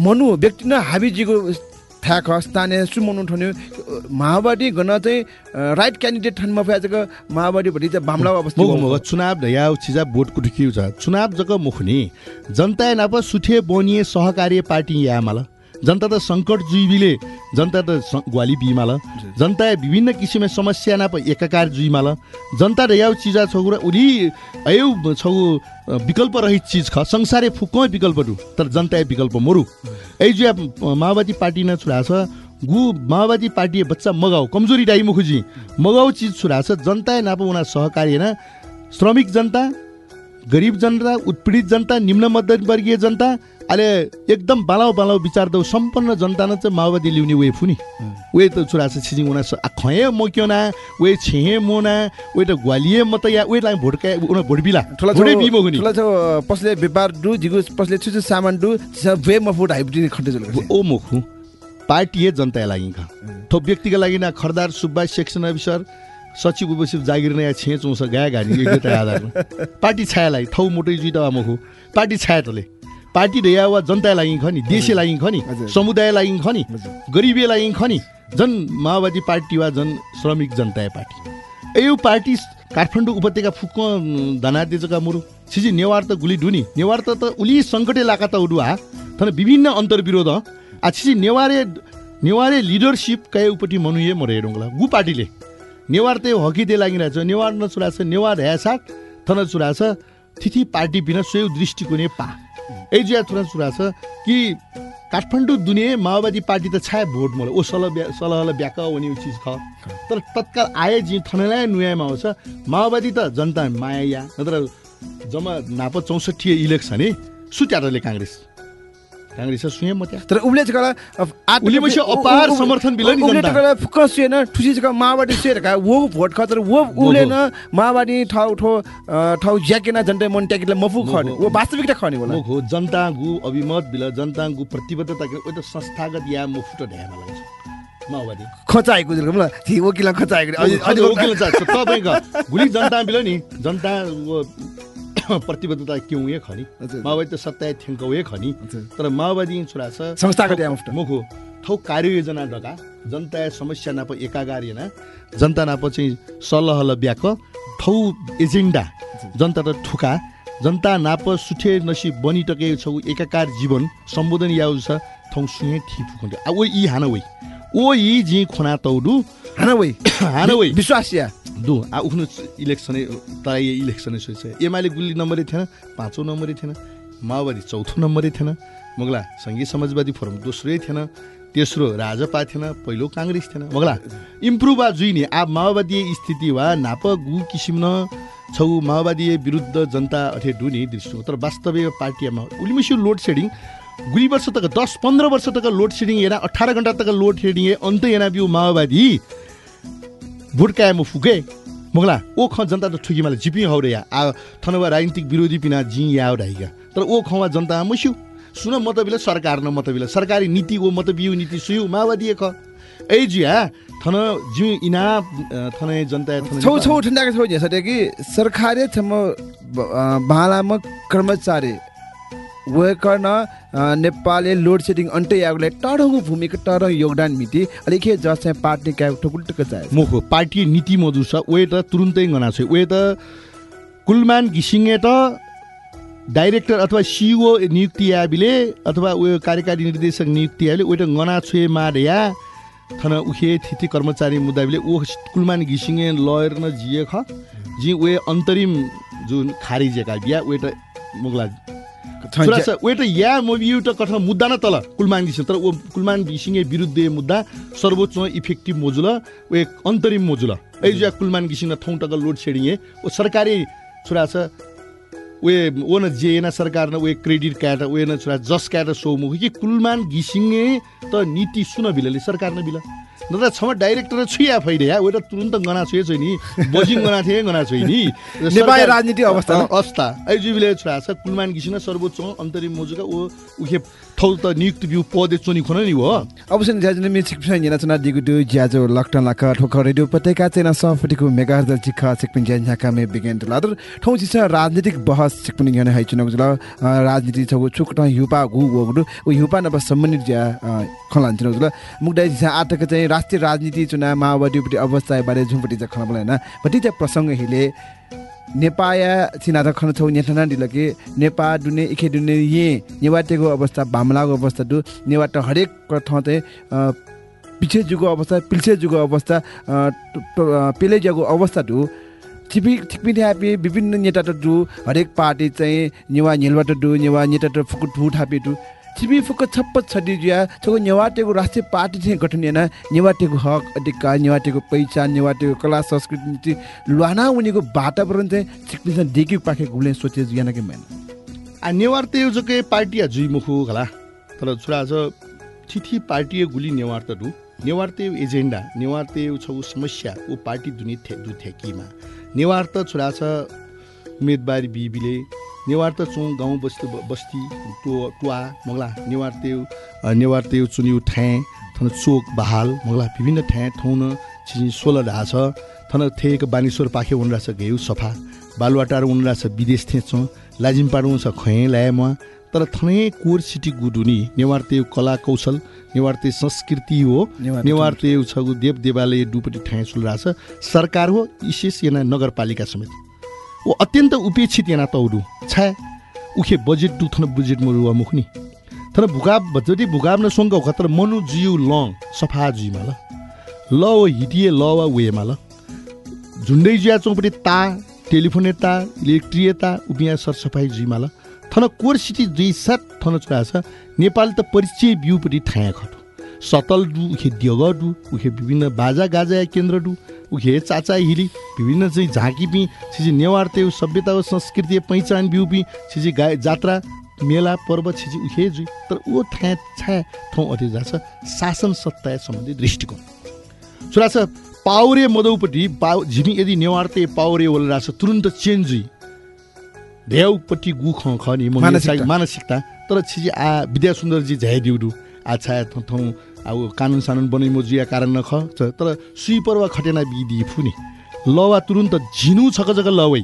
S5: मनु व्यक्ति न हाबिजीको ख स्थानीय सुमनु ठन्यो माओवादी गन चाहिँ राइट क्यान्डिडेट ठानमा फ्याजको माओवादी भरि चाहिँ बामला अवस्था
S6: मोगो मोगो चुनाव ढया छिजा भोट कुटुकिउ छ चुनाव जग मुखुनी। जनता नाप सुठे बनिए सहकार्य पार्टी या माल जनता त सङ्कट जुइबिले जनता त ग्वाली बिमाल। जनता विभिन्न किसिमे समस्या नाप एकाकार जुइमाल। जनता ढयाउ चिजा छौ र उली अयौ छौ विकल्प रहित चिज ख। संसारे फुक्क विकल्प डु तर जनता विकल्प मोरु ऐ जुया माओवादी पार्टी न छुरा छ गु माओवादी पार्टी बच्चा मगाउ कमजोरी डाइ मुखुजी। मगाउ चिज छुरा छ जनता नाप उना सहकार्य न श्रमिक जनता गरिब जनता उत्पीडित जनता निम्न मध्यमवर्गीय जनता अहिले एकदम बालाउ बालाउ विचार दौ सम्पन्न जनता न चाहिँ माओवादी ल्याउने वे फुनि। वे त छोरा छ छिजिङ उना आ खये मोक्योना वे छेहे मोना वे त ग्वालिए मत या वे लाई भोट का उना भोट बिला।
S5: ठुला
S6: भोटै बिमो हुनि।
S5: ठुला छ पसले व्यापार डु जिगु पसले छुछु सामान डु सब वे मफुट हाइब्रिड खण्ड चल
S6: ओ मुखु पार्टी जनता लागि थो व्यक्तिका लागि ना खरदार सुब्बा सेक्सन अफिसर सचिव उपसचिव जागिर नयाँ छे चौस गाया घानी आधारमा। पार्टी छायालाई थौ मोटै जुइता मुखु पार्टी छाया तले। पार्टी ढेया वा जनता लागि खनि देश लागि खनि
S5: हजुर।
S6: समुदाय लागि खनि गरिबी लागि खनि जन माओवादी पार्टी वा जन श्रमिक जनता पार्टी। यो पार्टी काठमाडौँ उपत्यका फुक्क धनाद्य जग्गा मुरु। छिजी नेवार त गुली डुनी नेवार त त उली सङ्कटे लाका त उडुआ तर विभिन्न अन्तर्विरोध। आ छिजी नेवारे नेवारे लिडरसिप कय उपट्टि मनुए मरे डोङ्गला गु पार्टीले। नेवार त हकी दे लागिरहेछ। नेवार नचुरा छ नेवार ह्यासा थन चुरा छ थिथि पार्टी बिना सोही दृष्टिकोणे पा। ए जुया थुरा चुरा छ कि काठमाडौँ दुनियाँ माओवादी पार्टी त छाए भोट मलाई। ओ सल ब्या सलहल ब्याक हुने चिज ख। तर तत्काल आए जी थनलाई नुयामा आउँछ माओवादी त जनता माया या। नत्र जम्मा नाप चौसठी इलेक्सन है सुत्याटले काङ्ग्रेस। काङ्ग्रेस सुये म त्यहाँ।
S5: तर चाहिँ कला
S6: अपार समर्थन बिल नि
S5: उले
S6: जनता।
S5: चाहिँ कला फुक्क सुएन ठुसी चाहिँ माओवादी सुएर का वो भोट खतर वो उले न माओवादी ठाउँ ठो अ, ठाउँ ज्याकेना जनता मन ट्याकेटले मफु खने वो वास्तविकता खने होला।
S6: मुख हो जनता गु अभिमत बिल जनता गु प्रतिबद्धता के ओ त संस्थागत या मुफुट ढ्यामा लाग्छ। माओवादी।
S5: खचाएको जुल मलाई ती वकिल खचाएको। अझै
S6: अझै
S5: अझै
S6: वकिल छ तपाईँको गुली जनता बिल नि। जनता वो प्रतिबद्धता क्यों ये खनि। माओवादी त सत्य थ्याङ्क ये खनि। तर माओवादी छोरा छ
S5: या मुफ्त
S6: मुखो थौ कार्ययोजना डका जनता समस्या नाप एकागार ना जनता नाप चाहिँ सलहल ब्याक। थौ एजेन्डा। जनता त ठुका। जनता नाप सुठे नसी बनिटके छौ। एकाकार जीवन सम्बोधन याउ छ। थौ सुहे फुकुन्टे आ ओ ई हान ओ ई जी खोना तौडु।
S5: हान विश्वास या।
S6: दु। आ उख्नु इलेक्सनै तर ये इलेक्सनै सोच एमाले गुल्ली नम्बरै थिएन पाँचौँ नम्बरै थिएन माओवादी चौथो नम्बरै थिएन मगला सङ्घीय समाजवादी फोरम दोस्रै थिएन तेस्रो राजपा थिएन पहिलो काङ्ग्रेस थिएन। मगला इम्प्रुभ आ जुइने आ माओवादी स्थिति वा नाप गु किसिम न छौ माओवादी विरुद्ध जनता अठे डुनी दृष्टि तर वास्तविक पार्टीमा उलिमिसु लोड सेडिङ गुली वर्ष तक दस पन्ध्र वर्ष तक लोड सेडिङ हेरा अठार घन्टा तक लोड सेडिङ अन्त हेना बिउ माओवादी। भोट कायम फुके। मुगला ओ ख जनता त ठुकी माले जिपी हौरे या आ थनवा राजनीतिक विरोधी पिना जी या ढाइगा तर ओ खवा जनता मस्यु सुन मतबिल सरकार न मतबिल। सरकारी नीति ओ मतबियु नीति सुयु माओवादी ख। ए जिया थन जिउ इना थने जनता थन
S5: छौ छौ ठन्डाको छौ कि सरकारी छम बालामा कर्मचारी वेकर्न नेपालले लोड सेडिङ अन्टे यागले टाढोको भूमिका टाढो योगदान मिति अलिखे जस चाहिँ पार्टी क्या ठोकुल्टुक चाहे
S6: मुख पार्टी नीति मजु छ वे त तुरुन्तै गना छ। वे त कुलमान घिसिङे त डाइरेक्टर अथवा सिओ नियुक्ति याबिले अथवा उयो कार्यकारी निर्देशक नियुक्ति याबिले उयो त गना छुए मार्या। थन उखे थिति कर्मचारी मुद्दाबिले ओ कुलमान घिसिङे लयर न जिए ख जी वे अन्तरिम जुन खारिजेका बिया वे त मुगला छोरा छ वे त या मोबियु त कथा मुद्दा न तल कुलमान घिसिङ तर कुलमान घिसिङे विरुद्ध मुद्दा सर्वोच्च इफेक्टिभ मोजुल वे अन्तरिम मोजुल जो कुलमान घिसिङ थौं टक लोड सेडिङ ओ सरकारी छोरा छ वे ओ न जेएन सरकार न वे क्रेडिट कार्ड न छोरा जस कार्ड सोमु। कि कुलमान घिसिङे त नीति सुन बिलले सरकार न बिल। न त छमा डाइरेक्टर छुया फैदे या वे त तुरन्त गना छुए छै नि। बजिङ गना थिए गना छै नि।
S5: नेपाली राजनीति अवस्था
S6: अवस्था। आइजुबिले छोरा छ कुलमान घिसिङ सर्वोच्च अन्तरिम मोजुका ओ उखे थौ त नियुक्त बिउ पदे चोनी खोन नि हो।
S5: अवश्य ज्याजु मे छिकपिन yana चना दिगु दु ज्याजो लकटन लक ठोक रेडियो पत्रिका चेना सफटिको मेगा दल चिखा छिकपिन ज्या झ्याका मे बिगेन लादर ठौ छिस राजनीतिक बहस छिकपिन yana हाइ चुनक जुल राजनीति छगु चुकट युपा गु गु उ युपा न बस सम्बन्धित ज्या खलान चुनक जुल मुगदाइ झ्या आटक चाहिँ राष्ट्रिय राजनीति चुनाव माओवादी अवस्था बारे झुमपटी चाहिँ खला बोला हैन बटी चाहिँ प्रसंग हिले नेपाया छिना त खन छौ नेठना दिलके नेपा दुने इखे दुने ये नेवाटेको अवस्था बामलाको अवस्था दु नेवाट हरेक ठाउँ चाहिँ पिछे जुगो अवस्था पिल्छे जुगो अवस्था पेले जुगो अवस्था दु छिपी थापी विभिन्न नेता त दु हरेक पार्टी चाहिँ नेवा नेलबाट दु नेवा नेता त फुकु ठु थापी दु छिपी फुक छप्प छडी जुया छगो नेवाटेको राष्ट्रिय पार्टी चाहिँ गठन हेन नेवाटेको हक अधिकार नेवाटेको पहिचान नेवाटेको कला संस्कृति लुहाना उनीको वातावरण चाहिँ छिक्पिन्छ देखि पाखे गुले सोचे जुयान कि मैन
S6: आ नेवार ते जके पार्टी जुइ मुखु खला तर छोरा छ थिथि पार्टी गुली नेवार त दु नेवार ते एजेन्डा नेवार ते छौ समस्या ओ पार्टी दुनि थे दु थेकीमा नेवार त छोरा छ उम्मेदवार बिबिले। नेवार त चौँ गाउँ बस्ती बस्ती टो टुवा मगला नेवार ते नेवार ते चुनिउ ठ्याँ थन चोक बहाल मगला विभिन्न ठ्याँ ठौन छिजी सोह्र ढा छ थन थेक बानेश्वर पाखे उन छ घेउ सफा बालुवाटार उन छ विदेश थेच लाजिमपाड उन छ खै म तर थनै कोर सिटी गुडुनी नेवार ते कला कौशल नेवार ते संस्कृति हो
S5: नेवार
S6: नेवार ते छगु देव देवालय डुपटी ठाँ सुल छ सरकार हो विशेष yana नगरपालिका समेत। ओ अत्यन्त उपेक्षित yana तौडु छा उखे बजेट दु थन बजेट मरुवा मुखनी तर भुगाब जति भुगाब न सोंग खतर मनु जिउ लङ सफा जुइमा ल। ल ओ हिटिए ल वा वेमा ल। झुन्डै जिया चौपटी ता टेलिफोन ता इलेक्ट्रिक ता उपिया सरसफाइ जुइमा ल। थन कोर सिटी दुई सात थन छ नेपाल त परिचय बिउपट्टि ठाया खटो सतल डु उखे दियग डु उखे विभिन्न बाजा गाजा केन्द्र डु उखे चाचा हिली विभिन्न चाहिँ झाँकी पि छिजी नेवार त्यो सभ्यता संस्कृति पहिचान बिउ पि छिजी गाय जात्रा मेला पर्व छिजी उखे जुइ तर ऊ ठ्या छ्या ठाउँ अति छ शासन सत्ता सम्बन्धी दृष्टिकोण। छोरा छ पाउरे मदौपट्टि पाउ झिमी यदि नेवार पाउरे ओल छ तुरुन्त चेन्ज जुइ ढ्याउपट्टि गु ख नि म
S5: मानसिकता।
S6: तर छिजी आ विद्या सुन्दरजी झ्याइ दिउडु आ छाया थ अब कानुन सानुन बनैमो जुया कारण नख। तर सुई पर्व खटेना बिदि फुनि। लवा तुरुन्त झिनु छक जग लवै।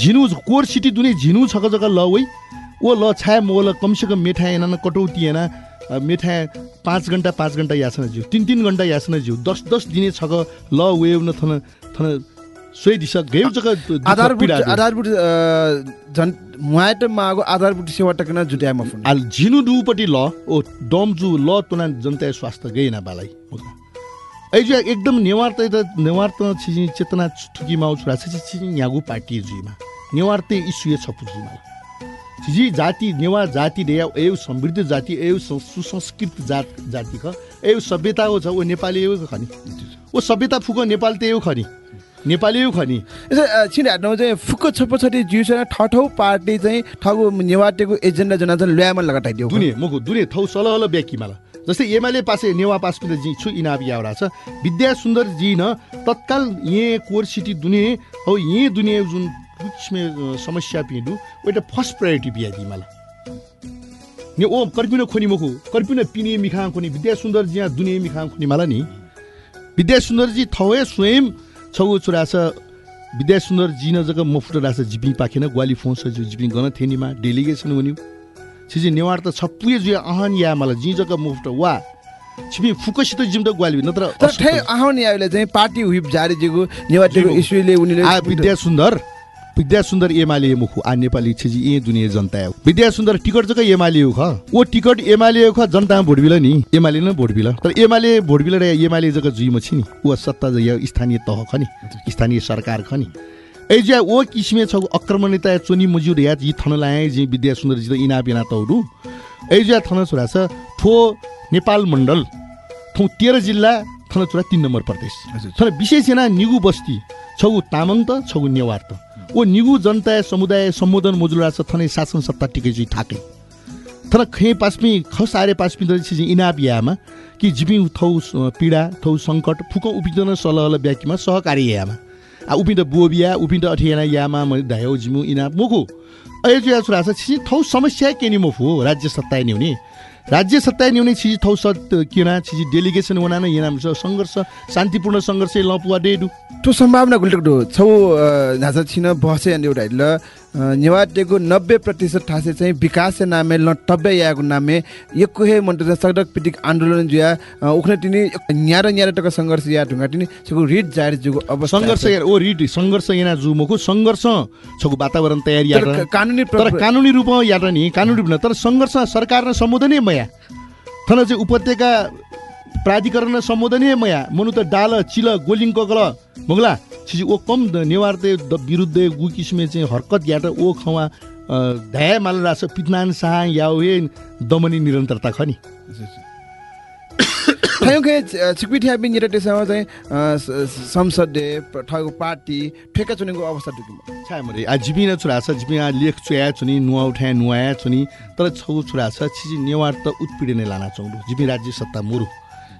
S6: झिनु कोर सिटी दुने झिनु छक जग लवै। ओ ल छाया मोल कमसेकम एना न कटौती एना। अ, मिठाई पाँच घन्टा पाँच घन्टा यासना जिउ। तिन तिन घन्टा यासना जिउ। दस दस दिने छक ल वेव न थन थन सोही दिशा गयो जग दुःख
S5: आधारभूत मागो सेवा टकन फुन
S6: आल ल ओ डमजु ल तुना जनता स्वास्थ्य गएन बालाई ऐजु एकदम नेवार त नेवार त छिजी चेतना ठुकी माउ छुरा छिजी छिजी यागु पार्टी जुइमा। नेवार त इस्यु छपु जुइमा। छिजी जाति नेवार जाति देया एउ समृद्ध जाति एउ सुसंस्कृत जात जाति ख एउ सभ्यता हो छ ओ नेपाली एउ खनि। ओ सभ्यता फुको नेपाल त एउ खनि। नेपाली एउ खनि।
S5: यसो छिन हाट्नु चाहिँ फुक्क छप्प छटी जिउसँग ठठौ पार्टी चाहिँ ठगु नेवाटेको एजेन्डा जना चाहिँ ल्यामा लगाइदियो
S6: दुने मुखु दुने थौ सलहल ब्याकिमाला। जस्तै एमाले पासे नेवा पास पनि जी छु इनाबी एउटा छ। विद्या सुन्दर जी न तत्काल ये कोर सिटी दुने हो ये दुनिया जुन समस्या पिँडु ओइटा फर्स्ट प्रायोरिटी बिया दिमाला ने ओ कर्पिन खोनी मुखु कर्पिन पिने मिखा खोनी विद्या सुन्दर जी यहाँ दुनिया मिखा खोनी माला नि। विद्या सुन्दर जी थौए स्वयं छौ चुरा छ विद्या सुन्दर जी न जग मफुट राछ जिपिङ पाखेन ग्वाली फोन्स जिपिङ गन थेनीमा डेलिगेसन हुन्यो छिजी नेवार त छप्पुए जुया अहन या मलाई जी जग्गा मुफ्ट वा छिमी फुकसित जिम त ग्वाली नत्र
S5: तर ठै आउने आइले चाहिँ पार्टी हुइप जारी जिगु नेवारको
S6: जिगु।
S5: इस्युले उनीले
S6: आ विद्या सुन्दर विद्या सुन्दर एमाले मुखु आ नेपाली छिजी ए दुनिया जनता हो। विद्या सुन्दर टिकट जग्गा एमाले हो ख। ओ टिकट एमाले हो ख जनता भोट बिल नि। एमाले न भोट बिल। तर एमाले भोट बिल रे एमाले जग्गा जुइम छि नि। ऊ सत्ता स्थानीय तह ख नि। स्थानीय सरकार ख नि। ए जे ओ किसिमे छ आक्रमणता चोनी मजुर या जी थन लाए जी विद्या सुन्दर जी त इना बिना तौरु ए जे थन छोरा छ ठो नेपाल मण्डल ठौ तेह्र जिल्ला थन छोरा तिन नम्बर प्रदेश। तर विशेष यहाँ निगु बस्ती छगु तामाङ त छगु नेवार त। ओ निगु जनता समुदाय सम्बोधन मोजुला थने शासन सत्ता टिकै चाहिँ ठाकै तर खे पास्मी खस आरे पास्मी त छिजी इना बिहामा कि जिपि थौ पीडा थौ सङ्कट फुक उपिँदैन सलहल ब्याकीमा सहकारी यामा। आ उपिँद बोबिया उपिँद अठियाना यामा म धायो जिमु इना मुखु। अय जुया छुरा छ थौ समस्या के नि मोफु राज्य सत्ता न्युनी। राज्य सत्ता न्युनी छिजी थौ सत किना छिजी डेलिगेसन वना न याना छ सङ्घर्ष शान्तिपूर्ण सङ्घर्ष लपुवा डेडु।
S5: त्यो सम्भावना गुल्टो छौ झासा छिन बसे एउटा नेवाटेको नब्बे प्रतिशत ठासे चाहिँ विकास नामे ल टब्बे याको नामे। यक्को हे मन्त्र सडक पिटिक आन्दोलन जुया उख्न तिनी न्यारा न्यारा टका सङ्घर्ष या ढुङ्गा तिनी छको रिट जारी जुगो अवस्था
S6: सङ्घर्ष ओ रिड सङ्घर्ष यहाँ जुमोको सङ्घर्ष छको वातावरण तयारी यार
S5: कानुनी
S6: तर कानुनी रूपमा यार नि कानुनी रूपमा तर सङ्घर्ष सरकार सम्बोधनै मया। थन चाहिँ उपत्यका प्राधिकरण सम्बोधनै मया। मनु त डाल चिल गोलिङ कगल मगला। छिजी ओ कम द- नेवार ते द विरुद्ध गु किसिमे चाहिँ हरकत याट ओ खवा धया माल रास पितनान शाह याउ हे दमनी निरन्तरता
S5: खे छिकपिठी हाबी निरटेसँग चाहिँ अ, स- स- संसद डे ठगको पार्टी ठेका चुनेको अवस्था
S6: छा मरे आ जिबिन छुरा छ जिबि आ लेख चुया छुनी नुवा उठाए नुवाया छुनी तर छौ छुरा छ छिजी नेवार त उत्पीडने लाना चौडु जिबि राज्य सत्ता मुरु।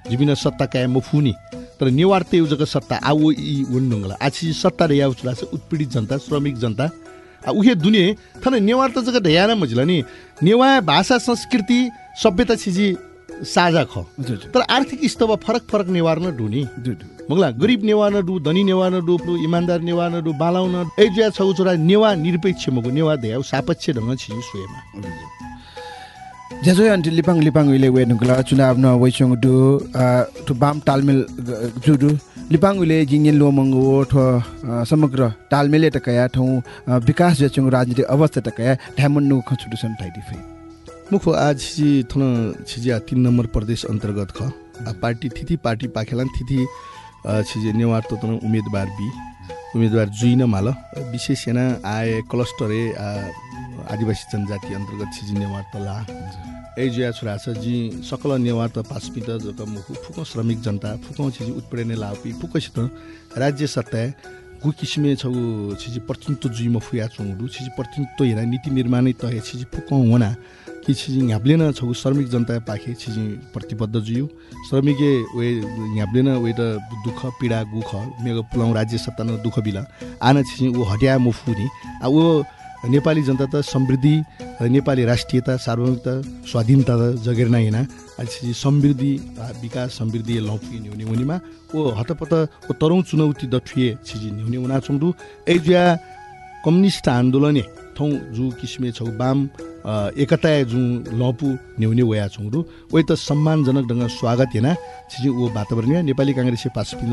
S6: जिबिन सत्ता काय मफुनी तर नेवार ते जग सत्ता आ ओ इ वन्डुङ्गला आ छिजी सत्ता रे याउ छुरा छ उत्पीडित जनता श्रमिक जनता। आ उहे दुनिया थन नेवार त जग ढयाना मजिला नि। नेवा भाषा संस्कृति सभ्यता छिजी साझा ख। तर आर्थिक स्तरमा फरक फरक नेवार न ढुनी मगला गरिब नेवा न डु धनी नेवा न डु इमान्दार नेवा न डु बालाउन ए जुया छौ छोरा नेवा निरपेक्ष मगु नेवा देउ सापक्ष ढङ्ग छि सुएमा
S5: जेजो अन्ति लिपाङ लिपाङ उइले वे नुगला चुनाव न दु अ, ठु बाम तालमेल जुडु लिपाङ उइले जिङेन लोमङ्गो ठ समग्र तालमेले कया अ, विकास जेचोङ राजनीतिक अवस्था त कया ढ्यामन नु खचुडु सन थाइदि फे
S6: मुखो आज छि थन छिजिया तिन नम्बर प्रदेश अन्तर्गत ख पार्टी थिथि पार्टी पाखेलान अ, छिजे नेवार त उम्मेदवार बी उम्मेदवार जुइन माल। विशेष yana आए क्लस्टर ए आदिवासी जनजाति अन्तर्गत छिजी नेवार त ला ए जुया छोरा छ जी सकल नेवार त पास्पी त जक मुखु फुक श्रमिक जनता फुक छिजी उत्पीडने लापी फुकसित राज्य सत्ता गु किसिमे छौ छिजी प्रतिनिधित्व जुइम फुया चुङडु छिजी प्रतिनिधित्व हेरा नीति निर्माणै तहे छिजी फुक होना। कि छिजी ह्याब्लेन छौ श्रमिक जनता पाखे छिजी प्रतिबद्ध जुयु श्रमिके वे ह्याब्लेन वे त दुःख पीडा गुख मेरो पुलाउ राज्य सत्ता न दुःख बिल। आना छिजी ऊ हट्या मुफुनी। आ ऊ नेपाली जनता त समृद्धि नेपाली राष्ट्रियता सार्वभौमिकता स्वाधीनता त जगेर्ना हिँडा छिजी समृद्धि विकास समृद्धि लौफी न्युने उनीमा ओ हतपत ओ तरौँ चुनौती दठुए छिजी न्युने उना चुङ्डु ए जुया कम्युनिस्ट आन्दोलने थौ जु किसिमे छौ बाम अ, एकता जु लपु न्युने वया छौँडु ओइ त सम्मानजनक ढङ्ग स्वागत हेना छिजी ओ वातावरण या नेपाली काङ्ग्रेस पासपिन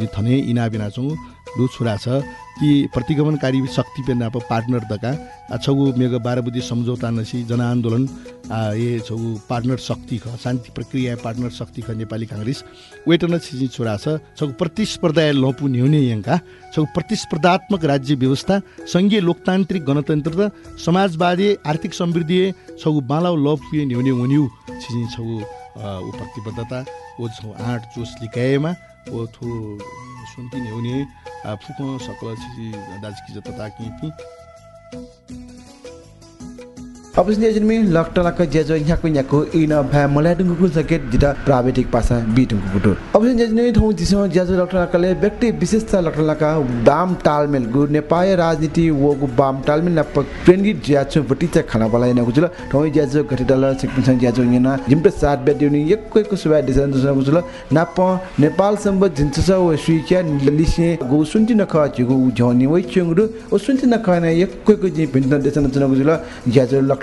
S6: यी थने इना बिना छौँ। लु छुरा छ। कि प्रतिगमनकारी शक्ति पे नाप पार्टनर दका छगु मेग बाह्र बुद्धि सम्झौता नसी जनआन्दोलन ये छगु पार्टनर शक्ति ख शान्ति प्रक्रिया पार्टनर शक्ति ख नेपाली काङ्ग्रेस। वेटन छिजी छोरा छ। छगु प्रतिस्पर्धा लपु न्युने यङ्का। छगु प्रतिस्पर्धात्मक राज्य व्यवस्था सङ्घीय लोकतान्त्रिक गणतन्त्रता समाजवादी आर्थिक समृद्धि छगु बालाउ लपु न्युने उन्यु छिजी छगु ऊ प्रतिबद्धता ओ छौ आँट जोस लिकाएमा ओ थो सुन्ती न्युने Ah, a Fukun, chocolate de, da esquisita,
S2: tá aqui, enfim. लक जेजो न्याको न्याको इन भा मलाई दुंगु कुल सकेट जिता प्राविधिक पासा बी दुंगु कुटो अबसनी एजनमी थौ दिसो जेजो लक्ट लकले व्यक्ति विशेषता लक्ट लका बाम तालमेल गु नेपाल राजनीति वो गु बाम तालमेल नप प्रेंगी ज्याचो बटी च खाना बला इन गुजुल थौ जेजो गति दल सिकपिन जेजो यना जिम्पे सात बेदिउनि यक्को को सुबा दिसन दुसन गुजुल नाप नेपाल सम्ब जिन्चस व सुइक्या लिसे गु सुन्ति नख जुगु झनि वइ चंगु ओ सुन्ति नख न यक्को को जि भिन्न देसन दुसन गुजुल जेजो लक्ट